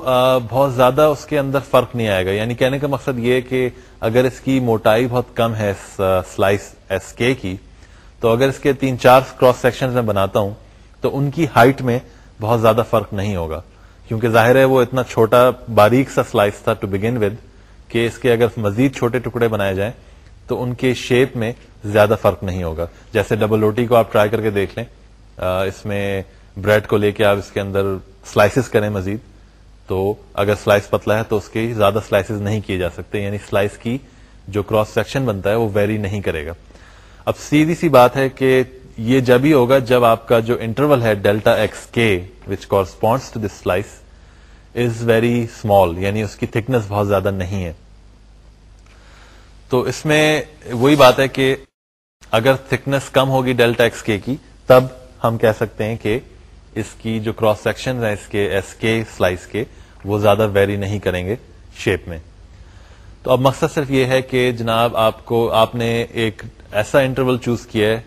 بہت زیادہ اس کے اندر فرق نہیں آئے گا۔ یعنی کہنے کا مقصد یہ کہ اگر اس کی موٹائی بہت کم ہے سلائس ایس کے کی، تو اگر اس کے تین چار کراس سیکشن میں بناتا ہوں، تو ان کی ہائٹ میں بہت زیادہ فرق نہیں ہوگا۔ کیونکہ ظاہر ہے وہ اتنا چھوٹا باریک سا سلائس تھا ٹو بگن ود کہ اس کے اگر مزید چھوٹے ٹکڑے بنائے جائیں، تو ان کے شیپ میں زیادہ فرق نہیں ہوگا۔ جیسے ڈبل روٹی کو آپ ٹرائی کر کے دیکھ لیں اس میں بریڈ کو لے کے آپ اس کے اندر سلائسز کریں مزید، تو اگر سلائس پتلا ہے تو اس کے زیادہ سلائسز نہیں کیے جا سکتے یعنی سلائس کی جو کراس سیکشن بنتا ہے وہ ویری نہیں کرے گا۔ اب سیدھی سی بات ہے کہ یہ جب ہی ہوگا جب آپ کا جو انٹرول ہے delta x k which corresponds to this slice is very small یعنی اس کی تھکنس بہت زیادہ نہیں ہے۔ تو اس میں وہی بات ہے کہ اگر تھکنس کم ہوگی ڈیلٹا ایکس کے کی، تب ہم کہہ سکتے ہیں کہ اس کی جو کراس سیکشن ہے اس کے ایس کے سلائس کے، وہ زیادہ ویری نہیں کریں گے شیپ میں۔ تو اب مقصد صرف یہ ہے کہ جناب آپ کو، آپ نے ایک ایسا انٹرول چوز کیا ہے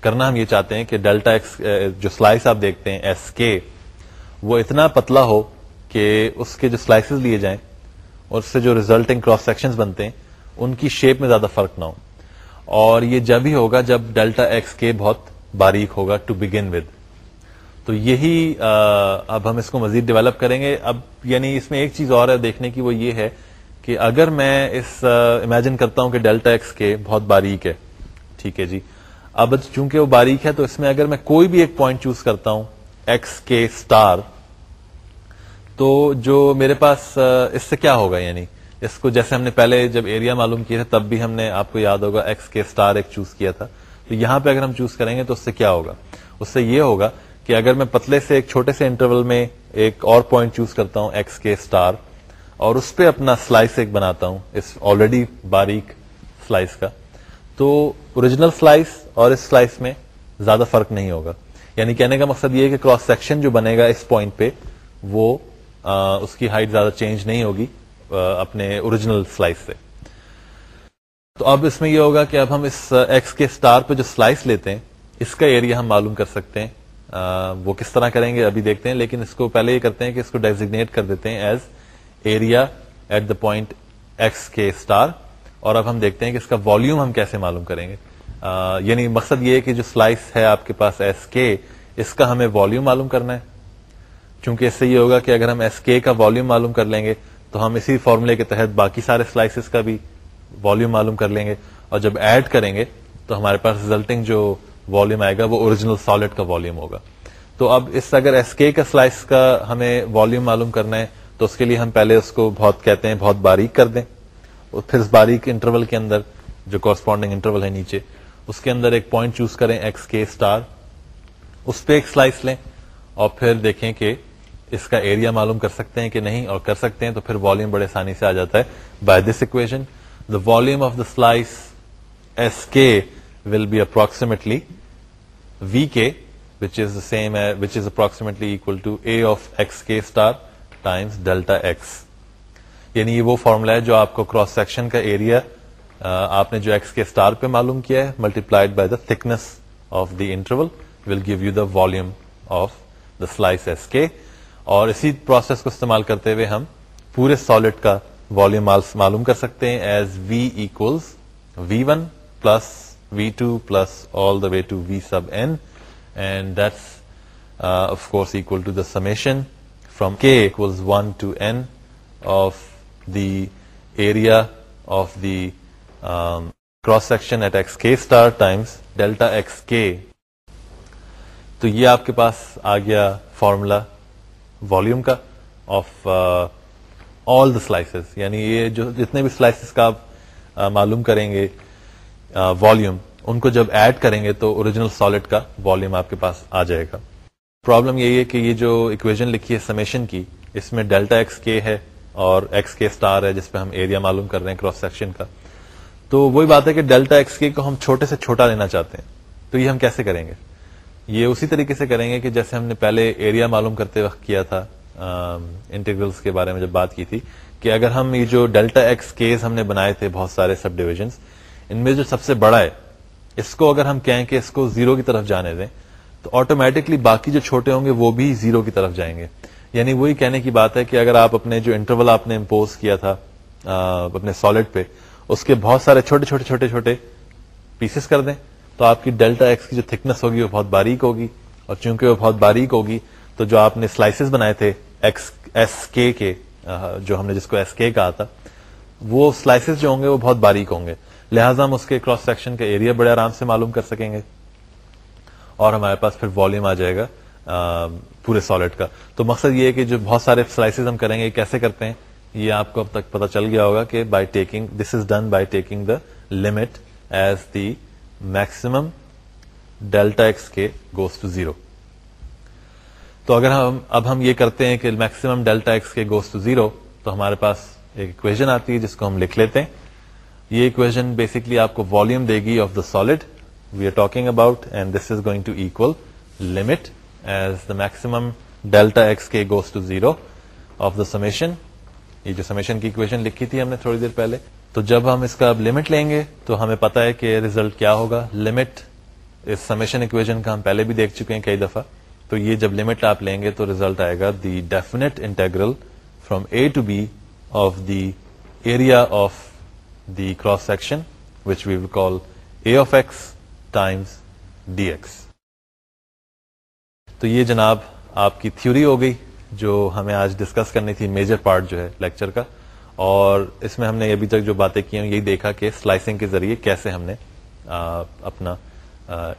کرنا ہم یہ چاہتے ہیں کہ ڈیلٹا ایکس جو سلائس آپ دیکھتے ہیں ایس کے وہ اتنا پتلا ہو کہ اس کے جو سلائسز لیے جائیں اور اس سے جو ریزلٹنگ کراس سیکشن بنتے ہیں، ان کی شیپ میں زیادہ فرق نہ ہو۔ اور یہ جب ہی ہوگا جب ڈیلٹا ایکس کے بہت باریک ہوگا ٹو بگن ود تو یہی اب ہم اس کو مزید ڈیولپ کریں گے۔ اب یعنی اس میں ایک چیز اور ہے دیکھنے کی، وہ یہ ہے کہ اگر میں اس امیجن کرتا ہوں کہ ڈیلٹا ایکس کے بہت باریک ہے، ٹھیک ہے جی۔ اب چونکہ وہ باریک ہے، تو اس میں اگر میں کوئی بھی ایک پوائنٹ چوز کرتا ہوں ایکس کے اسٹار تو جو میرے پاس اس سے کیا ہوگا؟ یعنی اس کو جیسے ہم نے پہلے جب ایریا معلوم کیا تھا تب بھی ہم نے آپ کو یاد ہوگا ایکس کے اسٹار ایک چوز کیا تھا۔ تو یہاں پہ اگر ہم چوز کریں گے، تو اس سے کیا ہوگا؟ اس سے یہ ہوگا کہ اگر میں پتلے سے ایک چھوٹے سے انٹرول میں ایک اور پوائنٹ چوز کرتا ہوں ایکس کے اسٹار اور اس پہ اپنا سلائس ایک بناتا ہوں اس آلریڈی باریک سلائس کا تو اوریجنل سلائس اور اس سلائس میں زیادہ فرق نہیں ہوگا۔ یعنی کہنے کا مقصد یہ ہے کہ کراس سیکشن جو بنے گا اس پوائنٹ پہ وہ آ, اس کی ہائٹ زیادہ چینج نہیں ہوگی آ, اپنے اوریجنل سلائس سے۔ تو اب اس میں یہ ہوگا کہ اب ہم اس ایکس کے اسٹار پہ جو سلائس لیتے ہیں اس کا ایریا ہم معلوم کر سکتے ہیں۔ وہ کس طرح کریں گے ابھی دیکھتے ہیں، لیکن اس کو پہلے یہ کرتے ہیں کہ اس کو ڈیزیگنیٹ کر دیتے ہیں as area at the point x k star اور اب ہم دیکھتے ہیں کہ اس کا والیوم ہم کیسے معلوم کریں گے۔ یعنی مقصد یہ ہے کہ جو سلائس ہے آپ کے پاس ایس کے اس کا ہمیں والیوم معلوم کرنا ہے۔ چونکہ اس سے یہ ہوگا کہ اگر ہم ایس کے کا والیوم معلوم کر لیں گے، تو ہم اسی فارمولے کے تحت باقی سارے سلائسز کا بھی والیوم معلوم کر لیں گے۔ اور جب ایڈ کریں گے، تو ہمارے پاس ریزلٹنگ جو والیوم آئے گا، وہ اوریجنل سالڈ کا والیوم ہوگا۔ تو اب اس اگر ایس کے کا سلائس کا ہمیں والیوم معلوم کرنا ہے، تو اس کے لیے ہم پہلے اس کو بہت کہتے ہیں، بہت باریک کر دیں۔ اور پھر اس باریک انٹرول کے اندر جو کورسپونڈنگ انٹرول ہے نیچے، اس کے اندر ایک پوائنٹ چوز کریں ایکس کے اسٹار اس پہ ایک سلائس لیں اور پھر دیکھیں کہ اس کا ایریا معلوم کر سکتے ہیں کہ نہیں، اور کر سکتے ہیں تو پھر والیوم بڑے آسانی سے آ جاتا ہے۔ By this equation the volume of the slice s k will be approximately v k which is same which is approximately equal to a of x k star times delta x یعنی یہ وہ formula ہے جو آپ کو cross section کا area uh, آپ نے جو ایکس کے اسٹار پہ معلوم کیا ہے multiplied by the thickness of the interval will give you the volume of the slice s k اور اسی پروسیس کو استعمال کرتے ہوئے ہم پورے سالڈ کا والیوم معلوم کر سکتے ہیں as v equals v one plus v two plus all the way to v sub n and that's of course equal to the summation from k one to n of the area of the cross section at x k star times delta x k تو یہ آپ کے پاس آ گیا formula volume کا of all the slices یعنی یہ جو جتنے بھی سلائسز کا آپ معلوم کریں گے والیوم ان کو جب ایڈ کریں گے تو اوریجنل سالڈ کا والیوم آپ کے پاس آ جائے گا۔ پرابلم یہی ہے کہ یہ جو اکویژن لکھی ہے سمیشن کی، اس میں ڈیلٹا ایکس کے ہے اور ایکس کے اسٹار ہے، جس پہ ہم ایریا معلوم کر رہے ہیں کراس سیکشن کا۔ تو وہی بات ہے کہ ڈیلٹا ایکس کے کو ہم چھوٹے سے چھوٹا لینا چاہتے ہیں۔ تو یہ ہم کیسے کریں گے؟ یہ اسی طریقے سے کریں گے کہ جیسے ہم نے پہلے ایریا معلوم کرتے وقت کیا تھا انٹیگرلس کے بارے میں جب بات کی تھی، کہ اگر ہم یہ جو ڈیلٹا ایکس کیس ہم نے بنائے تھے بہت سارے سب ڈویژنس ان میں جو سب سے بڑا ہے، اس کو اگر ہم کہیں کہ اس کو زیرو کی طرف جانے دیں، تو آٹومیٹکلی باقی جو چھوٹے ہوں گے وہ بھی زیرو کی طرف جائیں گے۔ یعنی وہی کہنے کی بات ہے کہ اگر آپ اپنے جو انٹرول آپ نے امپوز کیا تھا اپنے سالڈ پہ، اس کے بہت سارے چھوٹے چھوٹے چھوٹے چھوٹے پیسز کر دیں، تو آپ کی ڈیلٹا ایکس کی جو تھکنس ہوگی وہ بہت باریک ہوگی۔ اور چونکہ وہ بہت باریک ہوگی، تو جو آپ نے سلائسز بنائے تھے ایکس ایس کے کے جو ہم نے جس کو ایس کے کہا تھا وہ سلائسز جو ہوں گے وہ بہت باریک ہوں گے۔ لہٰذا ہم اس کے کراس سیکشن کا ایریا بڑے آرام سے معلوم کر سکیں گے۔ اور ہمارے پاس پھر والیوم آ جائے گا پورے سالڈ کا۔ تو مقصد یہ ہے کہ جو بہت سارے سلائسز ہم کریں گے کیسے کرتے ہیں؟ یہ آپ کو اب تک پتا چل گیا ہوگا کہ by taking this is done by taking the limit as the maximum delta x k goes to zero تو اگر ہم، اب ہم یہ کرتے ہیں کہ maximum delta x k goes to zero تو ہمارے پاس ایک اکویژن آتی ہے جس کو ہم لکھ لیتے ہیں۔ یہ اکویژن بیسکلی آپ کو والیوم دے گی of the solid we are talking about and this is going to equal limit as the maximum delta x k goes to zero of the summation یہ جو سمیشن کی اکویشن لکھی تھی ہم نے تھوڑی دیر پہلے۔ تو جب ہم اس کا لمٹ لیں گے تو ہمیں پتا ہے کہ ریزلٹ کیا ہوگا۔ لمٹ اس سمیشن اکویژن کا ہم پہلے بھی دیکھ چکے ہیں کئی دفعہ۔ تو یہ جب لمٹ آپ لیں گے تو ریزلٹ آئے گا the definite integral from a to b of the area of the cross section which we will call A of x times d x تو یہ جناب آپ کی تھیوری ہو گئی جو ہمیں آج ڈسکس کرنی تھی میجر پارٹ جو ہے لیکچر کا اور اس میں ہم نے ابھی تک جو باتیں کی ہیں، یہی دیکھا کہ سلائسنگ کے ذریعے کیسے ہم نے اپنا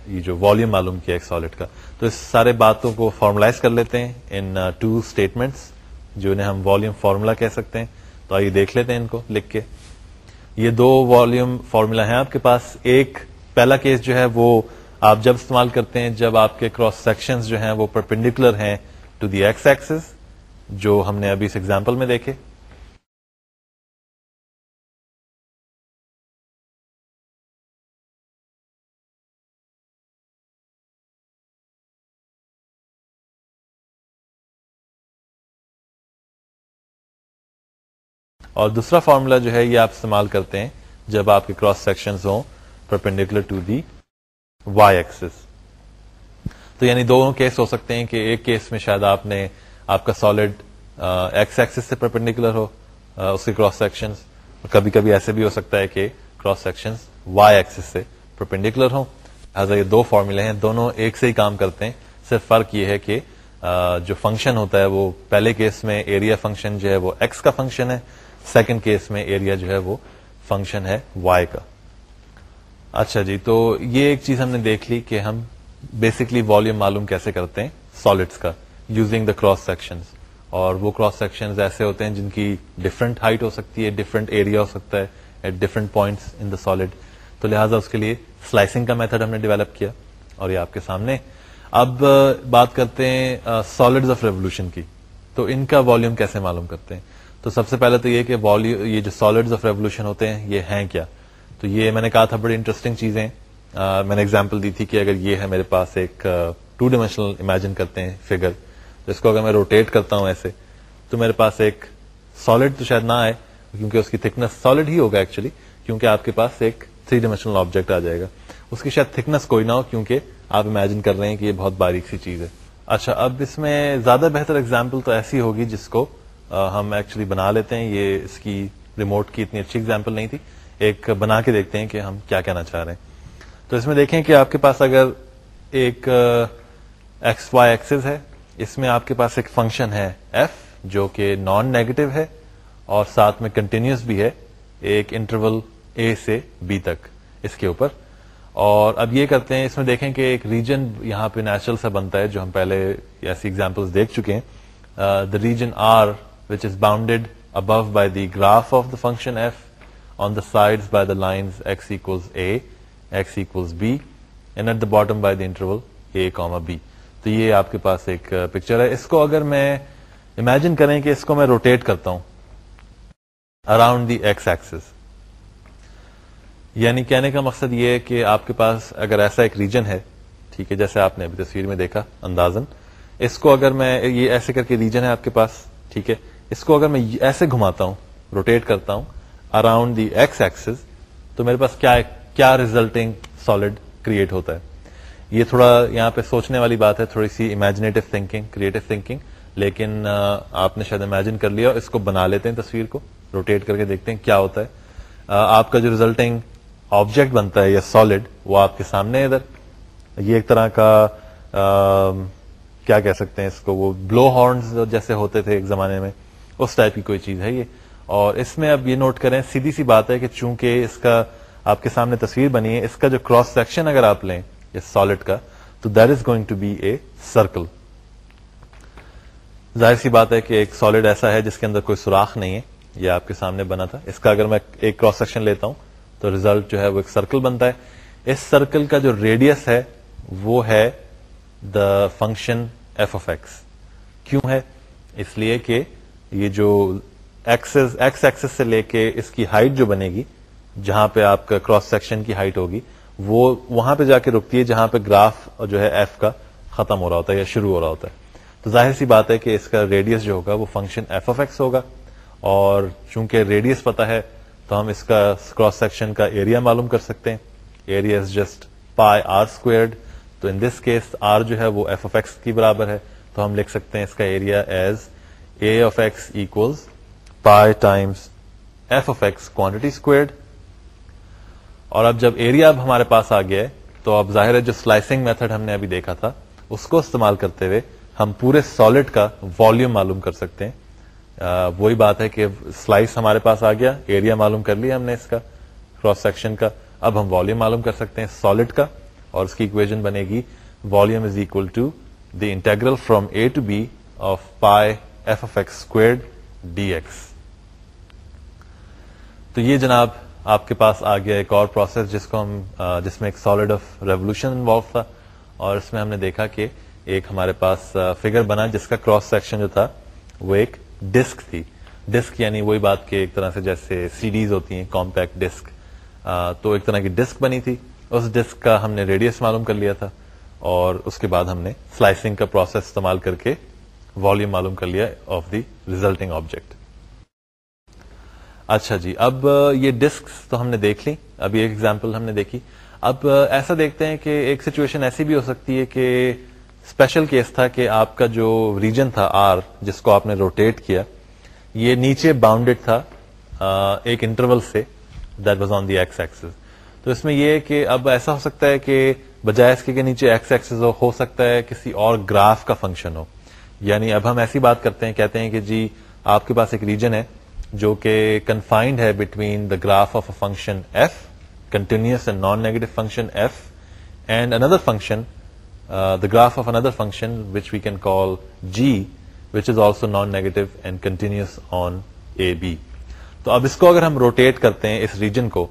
یہ جو والیوم معلوم کیا ایک سالڈ کا۔ تو اس سارے باتوں کو فارملائز کر لیتے ہیں ان ٹو اسٹیٹمنٹس جو انہیں ہم والیوم فارمولا کہہ سکتے ہیں، تو آئیے دیکھ لیتے ہیں ان کو لکھ کے۔ یہ دو والیوم فارمولا ہیں آپ کے پاس۔ ایک پہلا کیس جو ہے وہ آپ جب استعمال کرتے ہیں، جب آپ کے کراس سیکشن جو ہیں وہ پرپینڈیکولر ہیں ٹو دی ایکس ایکسز جو ہم نے ابھی اس ایگزامپل میں دیکھے۔ اور دوسرا فارمولا جو ہے یہ آپ استعمال کرتے ہیں جب آپ کے کراس سیکشن ہوں perpendicular to the y axis تو یعنی دونوں کیس ہو سکتے ہیں کہ ایک کیس میں شاید آپ نے آپ کا سالڈ ایکس ایکسس سے پرپینڈیکولر ہو اس کے کراس سیکشن کبھی کبھی ایسے بھی ہو سکتا ہے کہ کراس سیکشن وائی ایکسس سے پرپینڈیکولر ہوں۔ لہٰذا یہ دو فارمولے ہیں، دونوں ایک سے ہی کام کرتے ہیں۔ صرف فرق یہ ہے کہ جو فنکشن ہوتا ہے وہ پہلے کیس میں ایریا فنکشن جو ہے وہ ایکس کا فنکشن ہے۔ سیکنڈ کیس میں ایریا جو ہے وہ فنکشن ہے وائی کا. اچھا جی تو یہ ایک چیز ہم نے دیکھ لی کہ ہم بیسکلی والیوم معلوم کیسے کرتے ہیں سالڈس کا یوزنگ دا کراس سیکشن اور وہ کراس سیکشن ایسے ہوتے ہیں جن کی ڈفرنٹ ہائٹ ہو سکتی ہے ڈفرنٹ ایریا ہو سکتا ہے at different points in the solid تو لہٰذا اس کے لیے سلائسنگ کا میتھڈ ہم نے ڈیولپ کیا اور یہ آپ کے سامنے. اب بات کرتے ہیں سالڈ آف ریولیوشن کی. تو ان کا والیوم کیسے معلوم کرتے ہیں؟ تو سب سے پہلے تو یہ کہ یہ جو سالڈ آف ریولیوشن ہوتے ہیں، یہ ہیں کیا؟ تو یہ میں نے کہا تھا بڑی انٹرسٹنگ چیزیں. میں نے اگزامپل دی تھی کہ اگر یہ ہے میرے پاس ایک ٹو ڈائمینشنل امیجن کرتے ہیں فگر جس کو اگر میں روٹیٹ کرتا ہوں ایسے، تو میرے پاس ایک سالڈ تو شاید نہ آئے، کیونکہ اس کی تھکنس سالڈ ہی ہوگا ایکچولی کیونکہ آپ کے پاس ایک تھری ڈائمینشنل آبجیکٹ آ جائے گا۔ اس کی شاید تھکنس کوئی نہ ہو، کیونکہ آپ امیجن کر رہے ہیں کہ یہ بہت باریک سی چیز ہے۔ اچھا اب اس میں زیادہ بہتر اگزامپل تو ایسی ہوگی جس کو ہم ایکچولی بنا لیتے ہیں، یہ اس کی ریموٹ کی اتنی اچھی اگزامپل نہیں تھی۔ ایک بنا کے دیکھتے ہیں کہ ہم کیا کہنا چاہ رہے ہیں۔ تو اس میں دیکھیں کہ آپ کے پاس اگر ایک ایکس وائی ایکسز ہے، اس میں آپ کے پاس ایک فنکشن ہے ایف جو کہ نان نیگیٹو ہے، اور ساتھ میں کنٹینیوس بھی ہے، ایک انٹرول اے سے بی تک اس کے اوپر۔ اور اب یہ کرتے ہیں، اس میں دیکھیں کہ ایک ریجن یہاں پہ نیچرل سا بنتا ہے، جو ہم پہلے ایسی ایگزامپل دیکھ چکے ہیں۔ The region R which is bounded above by the graph of the function f on the side by the lines x a x equals b and at the bottom by the interval a comma b تو یہ آپ کے پاس ایک uh, picture ہے۔ اس کو اگر میں imagine کریں کہ اس کو میں روٹیٹ کرتا ہوں اراؤنڈ دی ایکس ایکسس یعنی کہنے کا مقصد یہ ہے کہ آپ کے پاس اگر ایسا ایک ریجن ہے، ٹھیک ہے، جیسے آپ نے ابھی تصویر میں دیکھا اندازن اس کو اگر میں یہ ایسے کر کے ریجن ہے آپ کے پاس، ٹھیک ہے اس کو اگر میں ایسے گھماتا ہوں روٹیٹ کرتا ہوں اراؤنڈ دی ایکس ایکسز تو میرے پاس کیا کیا ریزلٹنگ سالڈ کریٹ ہوتا ہے؟ یہ تھوڑا یہاں پہ سوچنے والی بات ہے، تھوڑی سی امیجنیٹو تھنکنگ کریٹو تھنکنگ لیکن آپ نے شاید امیجن کر لیا، اس کو بنا لیتے ہیں تصویر کو روٹیٹ کر کے دیکھتے ہیں کیا ہوتا ہے۔ آپ کا جو ریزلٹنگ آبجیکٹ بنتا ہے یا سالڈ وہ آپ کے سامنے ہے ادھر۔ یہ ایک طرح کا کیا کہہ سکتے ہیں اس کو؟ وہ بلو ہارنز جیسے ہوتے تھے ایک زمانے میں۔ اس ٹائپ کی کوئی چیز ہے یہ۔ اور اس میں اب یہ نوٹ کریں، سیدھی سی بات ہے کہ چونکہ اس کا آپ کے سامنے تصویر بنی ہے، اس کا جو کراس سیکشن اگر آپ لیں اس سالڈ کا، تو that is going to be a circle ظاہر سی بات ہے کہ ایک سالڈ ایسا ہے جس کے اندر کوئی سوراخ نہیں ہے، یہ آپ کے سامنے بنا تھا۔ اس کا اگر میں ایک کراس سیکشن لیتا ہوں، تو ریزلٹ جو ہے وہ ایک سرکل بنتا ہے۔ اس سرکل کا جو ریڈیس ہے، وہ ہے the function f of x کیوں ہے؟ اس لیے کہ یہ جو ایکسز ایکس ایکسس سے لے کے اس کی ہائٹ جو بنے گی، جہاں پہ آپ کا کراس سیکشن کی ہائٹ ہوگی، وہ وہاں پہ جا کے رکتی ہے جہاں پہ گراف جو ہے ایف کا ختم ہو رہا ہوتا ہے یا شروع ہو رہا ہوتا ہے۔ تو ظاہر سی بات ہے کہ اس کا ریڈیس جو ہوگا وہ فنکشن ایف اف ایکس ہوگا اور چونکہ ریڈیس پتا ہے تو ہم اس کا کراس سیکشن کا ایریا معلوم کر سکتے ہیں۔ Area is just pi r squared تو ان دس کیس آر جو ہے وہ ایف اف ایکس کی برابر ہے۔ تو ہم لکھ سکتے ہیں اس کا area as A of x equals pi times f of x quantity squared اور اب جب ایریا اب ہمارے پاس آ گیا ہے، تو اب ظاہر ہے جو سلائسنگ میتھڈ ہم نے ابھی دیکھا تھا، اس کو استعمال کرتے ہوئے ہم پورے سالڈ کا والیوم معلوم کر سکتے ہیں. وہی بات ہے کہ سلائس ہمارے پاس آ گیا ایریا معلوم کر لیا ہم نے اس کا کراس سیکشن کا. اب ہم والیوم معلوم کر سکتے ہیں سالڈ کا، اور اس کی اکویژن بنے گی volume is equal to the integral from a to b of pi f of x squared d x تو یہ جناب آپ کے پاس آ گیا ایک اور پروسیس جس کو ہم جس میں ایک سالڈ آف ریولیوشن انوالو تھا اور اس میں ہم نے دیکھا کہ ایک ہمارے پاس فگر بنا جس کا کراس سیکشن جو تھا وہ ایک ڈسک تھی۔ ڈسک یعنی وہی بات کہ ایک طرح سے جیسے سی ڈیز ہوتی ہیں کمپیکٹ ڈسک تو ایک طرح کی ڈسک بنی تھی۔ اس ڈسک کا ہم نے ریڈیس معلوم کر لیا تھا اور اس کے بعد ہم نے سلائسنگ کا پروسیس استعمال کر کے والیوم معلوم کر لیا آف دی ریزلٹنگ آبجیکٹ اچھا جی اب یہ ڈسک تو ہم نے دیکھ لی ابھی ایک ایگزامپل ہم نے دیکھی۔ اب ایسا دیکھتے ہیں کہ ایک سچویشن ایسی بھی ہو سکتی ہے کہ اسپیشل کیس تھا کہ آپ کا جو ریجن تھا آر جس کو آپ نے روٹیٹ کیا، یہ نیچے باؤنڈیڈ تھا ایک انٹرول سے that was on the x axis تو اس میں یہ کہ اب ایسا ہو سکتا ہے کہ بجائے اس کے نیچے ایکس ایکسز ہو ہو سکتا ہے کسی اور گراف کا فنکشن ہو۔ یعنی اب ہم ایسی بات کرتے ہیں، کہتے ہیں کہ جی آپ کے پاس ایک ریجن ہے جو کہ کنفائنڈ ہے between the graph of a function f continuous and non negative function f and another function the graph of another function which we can call g which is also non negative and continuous on a b تو اب اس کو اگر ہم rotate کرتے ہیں اس region کو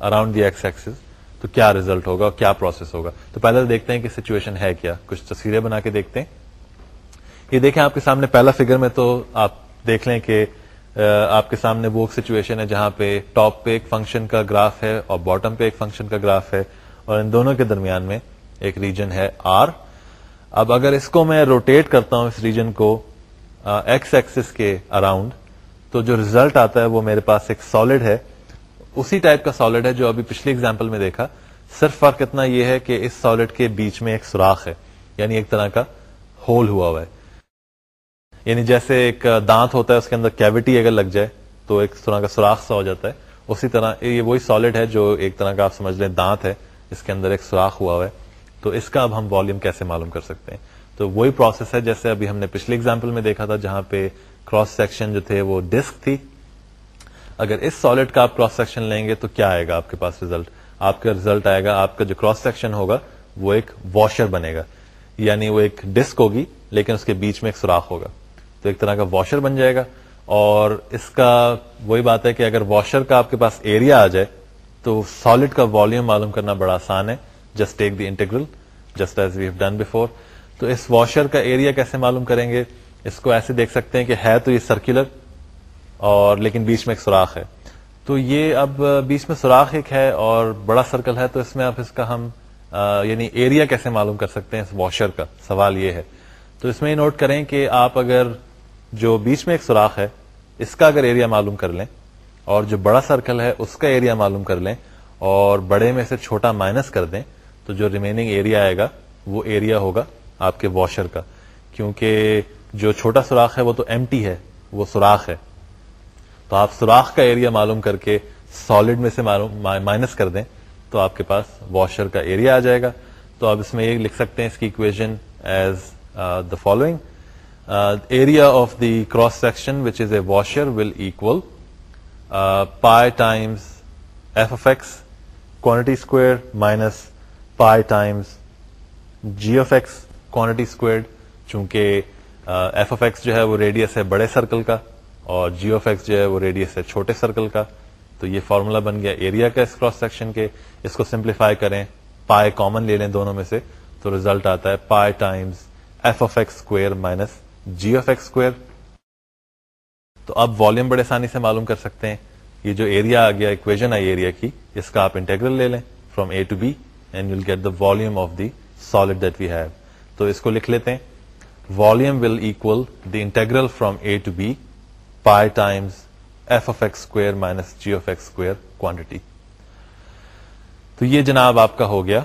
اراؤنڈ دی ایکس ایکسز تو کیا ریزلٹ ہوگا اور کیا پروسیس ہوگا؟ تو پہلے دیکھتے ہیں کہ سچویشن ہے کیا، کچھ تصویریں بنا کے دیکھتے ہیں۔ یہ دیکھیں آپ کے سامنے پہلا فگر میں تو آپ دیکھ لیں کہ آپ کے سامنے وہ سچویشن ہے جہاں پہ ٹاپ پہ ایک فنکشن کا گراف ہے اور باٹم پہ ایک فنکشن کا گراف ہے اور ان دونوں کے درمیان میں ایک ریجن ہے آر اب اگر اس کو میں روٹیٹ کرتا ہوں اس ریجن کو ایکس ایکسس کے اراؤنڈ تو جو ریزلٹ آتا ہے وہ میرے پاس ایک سالڈ ہے. اسی ٹائپ کا سالڈ ہے جو ابھی پچھلی اگزامپل میں دیکھا. صرف فرق اتنا یہ ہے کہ اس سالڈ کے بیچ میں ایک سوراخ ہے. یعنی ایک طرح کا ہول ہوا ہوا ہے. یعنی جیسے ایک دانت ہوتا ہے، اس کے اندر کیوٹی اگر لگ جائے تو ایک طرح کا سوراخ سا ہو جاتا ہے۔ اسی طرح یہ وہی سالڈ ہے جو ایک طرح کا آپ سمجھ لیں دانت ہے، اس کے اندر ایک سوراخ ہوا ہوا ہے۔ تو اس کا اب ہم والیوم کیسے معلوم کر سکتے ہیں؟ تو وہی پروسیس ہے، جیسے ابھی ہم نے پچھلی اگزامپل میں دیکھا تھا جہاں پہ کراس سیکشن جو تھے وہ ڈسک تھی۔ اگر اس سالڈ کا آپ کراس سیکشن لیں گے تو کیا آئے گا آپ کے پاس ریزلٹ آپ کا ریزلٹ آئے گا، آپ کا جو کراس سیکشن ہوگا وہ ایک واشر بنے گا۔ یعنی وہ ایک ڈسک ہوگی، لیکن اس کے بیچ میں ایک سوراخ ہوگا۔ تو ایک طرح کا واشر بن جائے گا۔ اور اس کا وہی بات ہے کہ اگر واشر کا آپ کے پاس ایریا آ جائے، تو سالڈ کا والیوم معلوم کرنا بڑا آسان ہے۔ Just take the integral just as we have done before تو اس واشر کا ایریا کیسے معلوم کریں گے؟ اس کو ایسے دیکھ سکتے ہیں کہ ہے تو یہ سرکولر اور لیکن بیچ میں ایک سوراخ ہے۔ تو یہ اب بیچ میں سوراخ ایک ہے اور بڑا سرکل ہے، تو اس میں اب اس کا ہم یعنی ایریا کیسے معلوم کر سکتے ہیں اس واشر کا؟ سوال یہ ہے۔ تو اس میں یہ نوٹ کریں کہ آپ اگر جو بیچ میں ایک سوراخ ہے، اس کا اگر ایریا معلوم کر لیں، اور جو بڑا سرکل ہے، اس کا ایریا معلوم کر لیں، اور بڑے میں سے چھوٹا مائنس کر دیں، تو جو ریمیننگ ایریا آئے گا، وہ ایریا ہوگا آپ کے واشر کا۔ کیونکہ جو چھوٹا سوراخ ہے، وہ تو ایم ہے، وہ سوراخ ہے۔ تو آپ سوراخ کا ایریا معلوم کر کے سالڈ میں سے مائنس کر دیں، تو آپ کے پاس واشر کا ایریا آ جائے گا۔ تو آپ اس میں یہ لکھ سکتے ہیں اس کی equation as the following area of the cross section which is a washer will equal pi times F of X quantity square minus pi times G of X quantity squared چونکہ ایف اف ایکس جو ہے وہ radius ہے بڑے circle کا اور Jio F x جو ہے وہ ریڈیس ہے چھوٹے سرکل کا تو یہ فارمولا بن گیا ایریا کا اس کراس سیکشن کے اس کو سمپلیفائی کریں پائے کامن لے لیں دونوں میں سے تو ریزلٹ آتا ہے pi times f of x square minus g f x square تو اب والیوم بڑے آسانی سے معلوم کر سکتے ہیں یہ جو ایریا آ گیا اکویژن آئی ایریا کی، اس کا آپ انٹیگرل لے لیں from a to b and you get the volume of the solid that we have تو اس کو لکھ لیتے ہیں۔ Volume will equal the integral from a to b pi times f of x square minus g f x square quantity تو یہ جناب آپ کا ہو گیا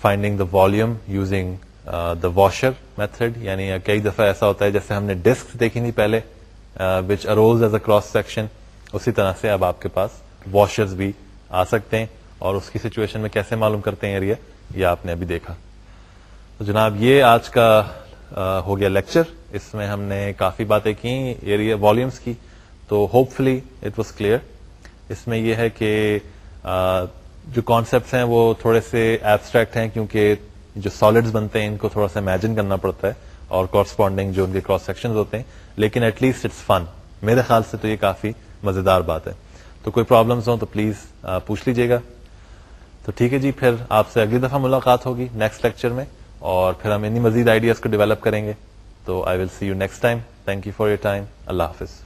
finding the volume using the washer method یعنی کئی دفعہ ایسا ہوتا ہے جیسے ہم نے ڈسک دیکھی تھی پہلے which arose as a cross section اسی طرح سے اب آپ کے پاس واشرز بھی آ سکتے ہیں، اور اس کی سچویشن میں کیسے معلوم کرتے ہیں ایریا یہ آپ نے ابھی دیکھا۔ تو جناب، یہ آج کا ہو گیا لیکچر اس میں ہم نے کافی باتیں کی ایریا والیومس کی، تو hopefully it was clear اس میں یہ ہے کہ جو کانسیپٹس ہیں وہ تھوڑے سے ایبسٹریکٹ ہیں کیونکہ جو سالڈز بنتے ہیں، ان کو تھوڑا سا امیجن کرنا پڑتا ہے اور کورسپونڈنگ جو ان کے کراس سیکشن ہوتے ہیں، لیکن ایٹ لیسٹ اٹس فن میرے خیال سے تو یہ کافی مزیدار بات ہے۔ تو کوئی پرابلمس ہوں تو پلیز پوچھ لیجیے گا۔ تو ٹھیک ہے جی پھر آپ سے اگلی دفعہ ملاقات ہوگی نیکسٹ لیکچر میں، اور پھر ہم انہیں مزید آئیڈیاز کو ڈیولپ کریں گے۔ تو I will see you next time thank you for your time اللہ حافظ۔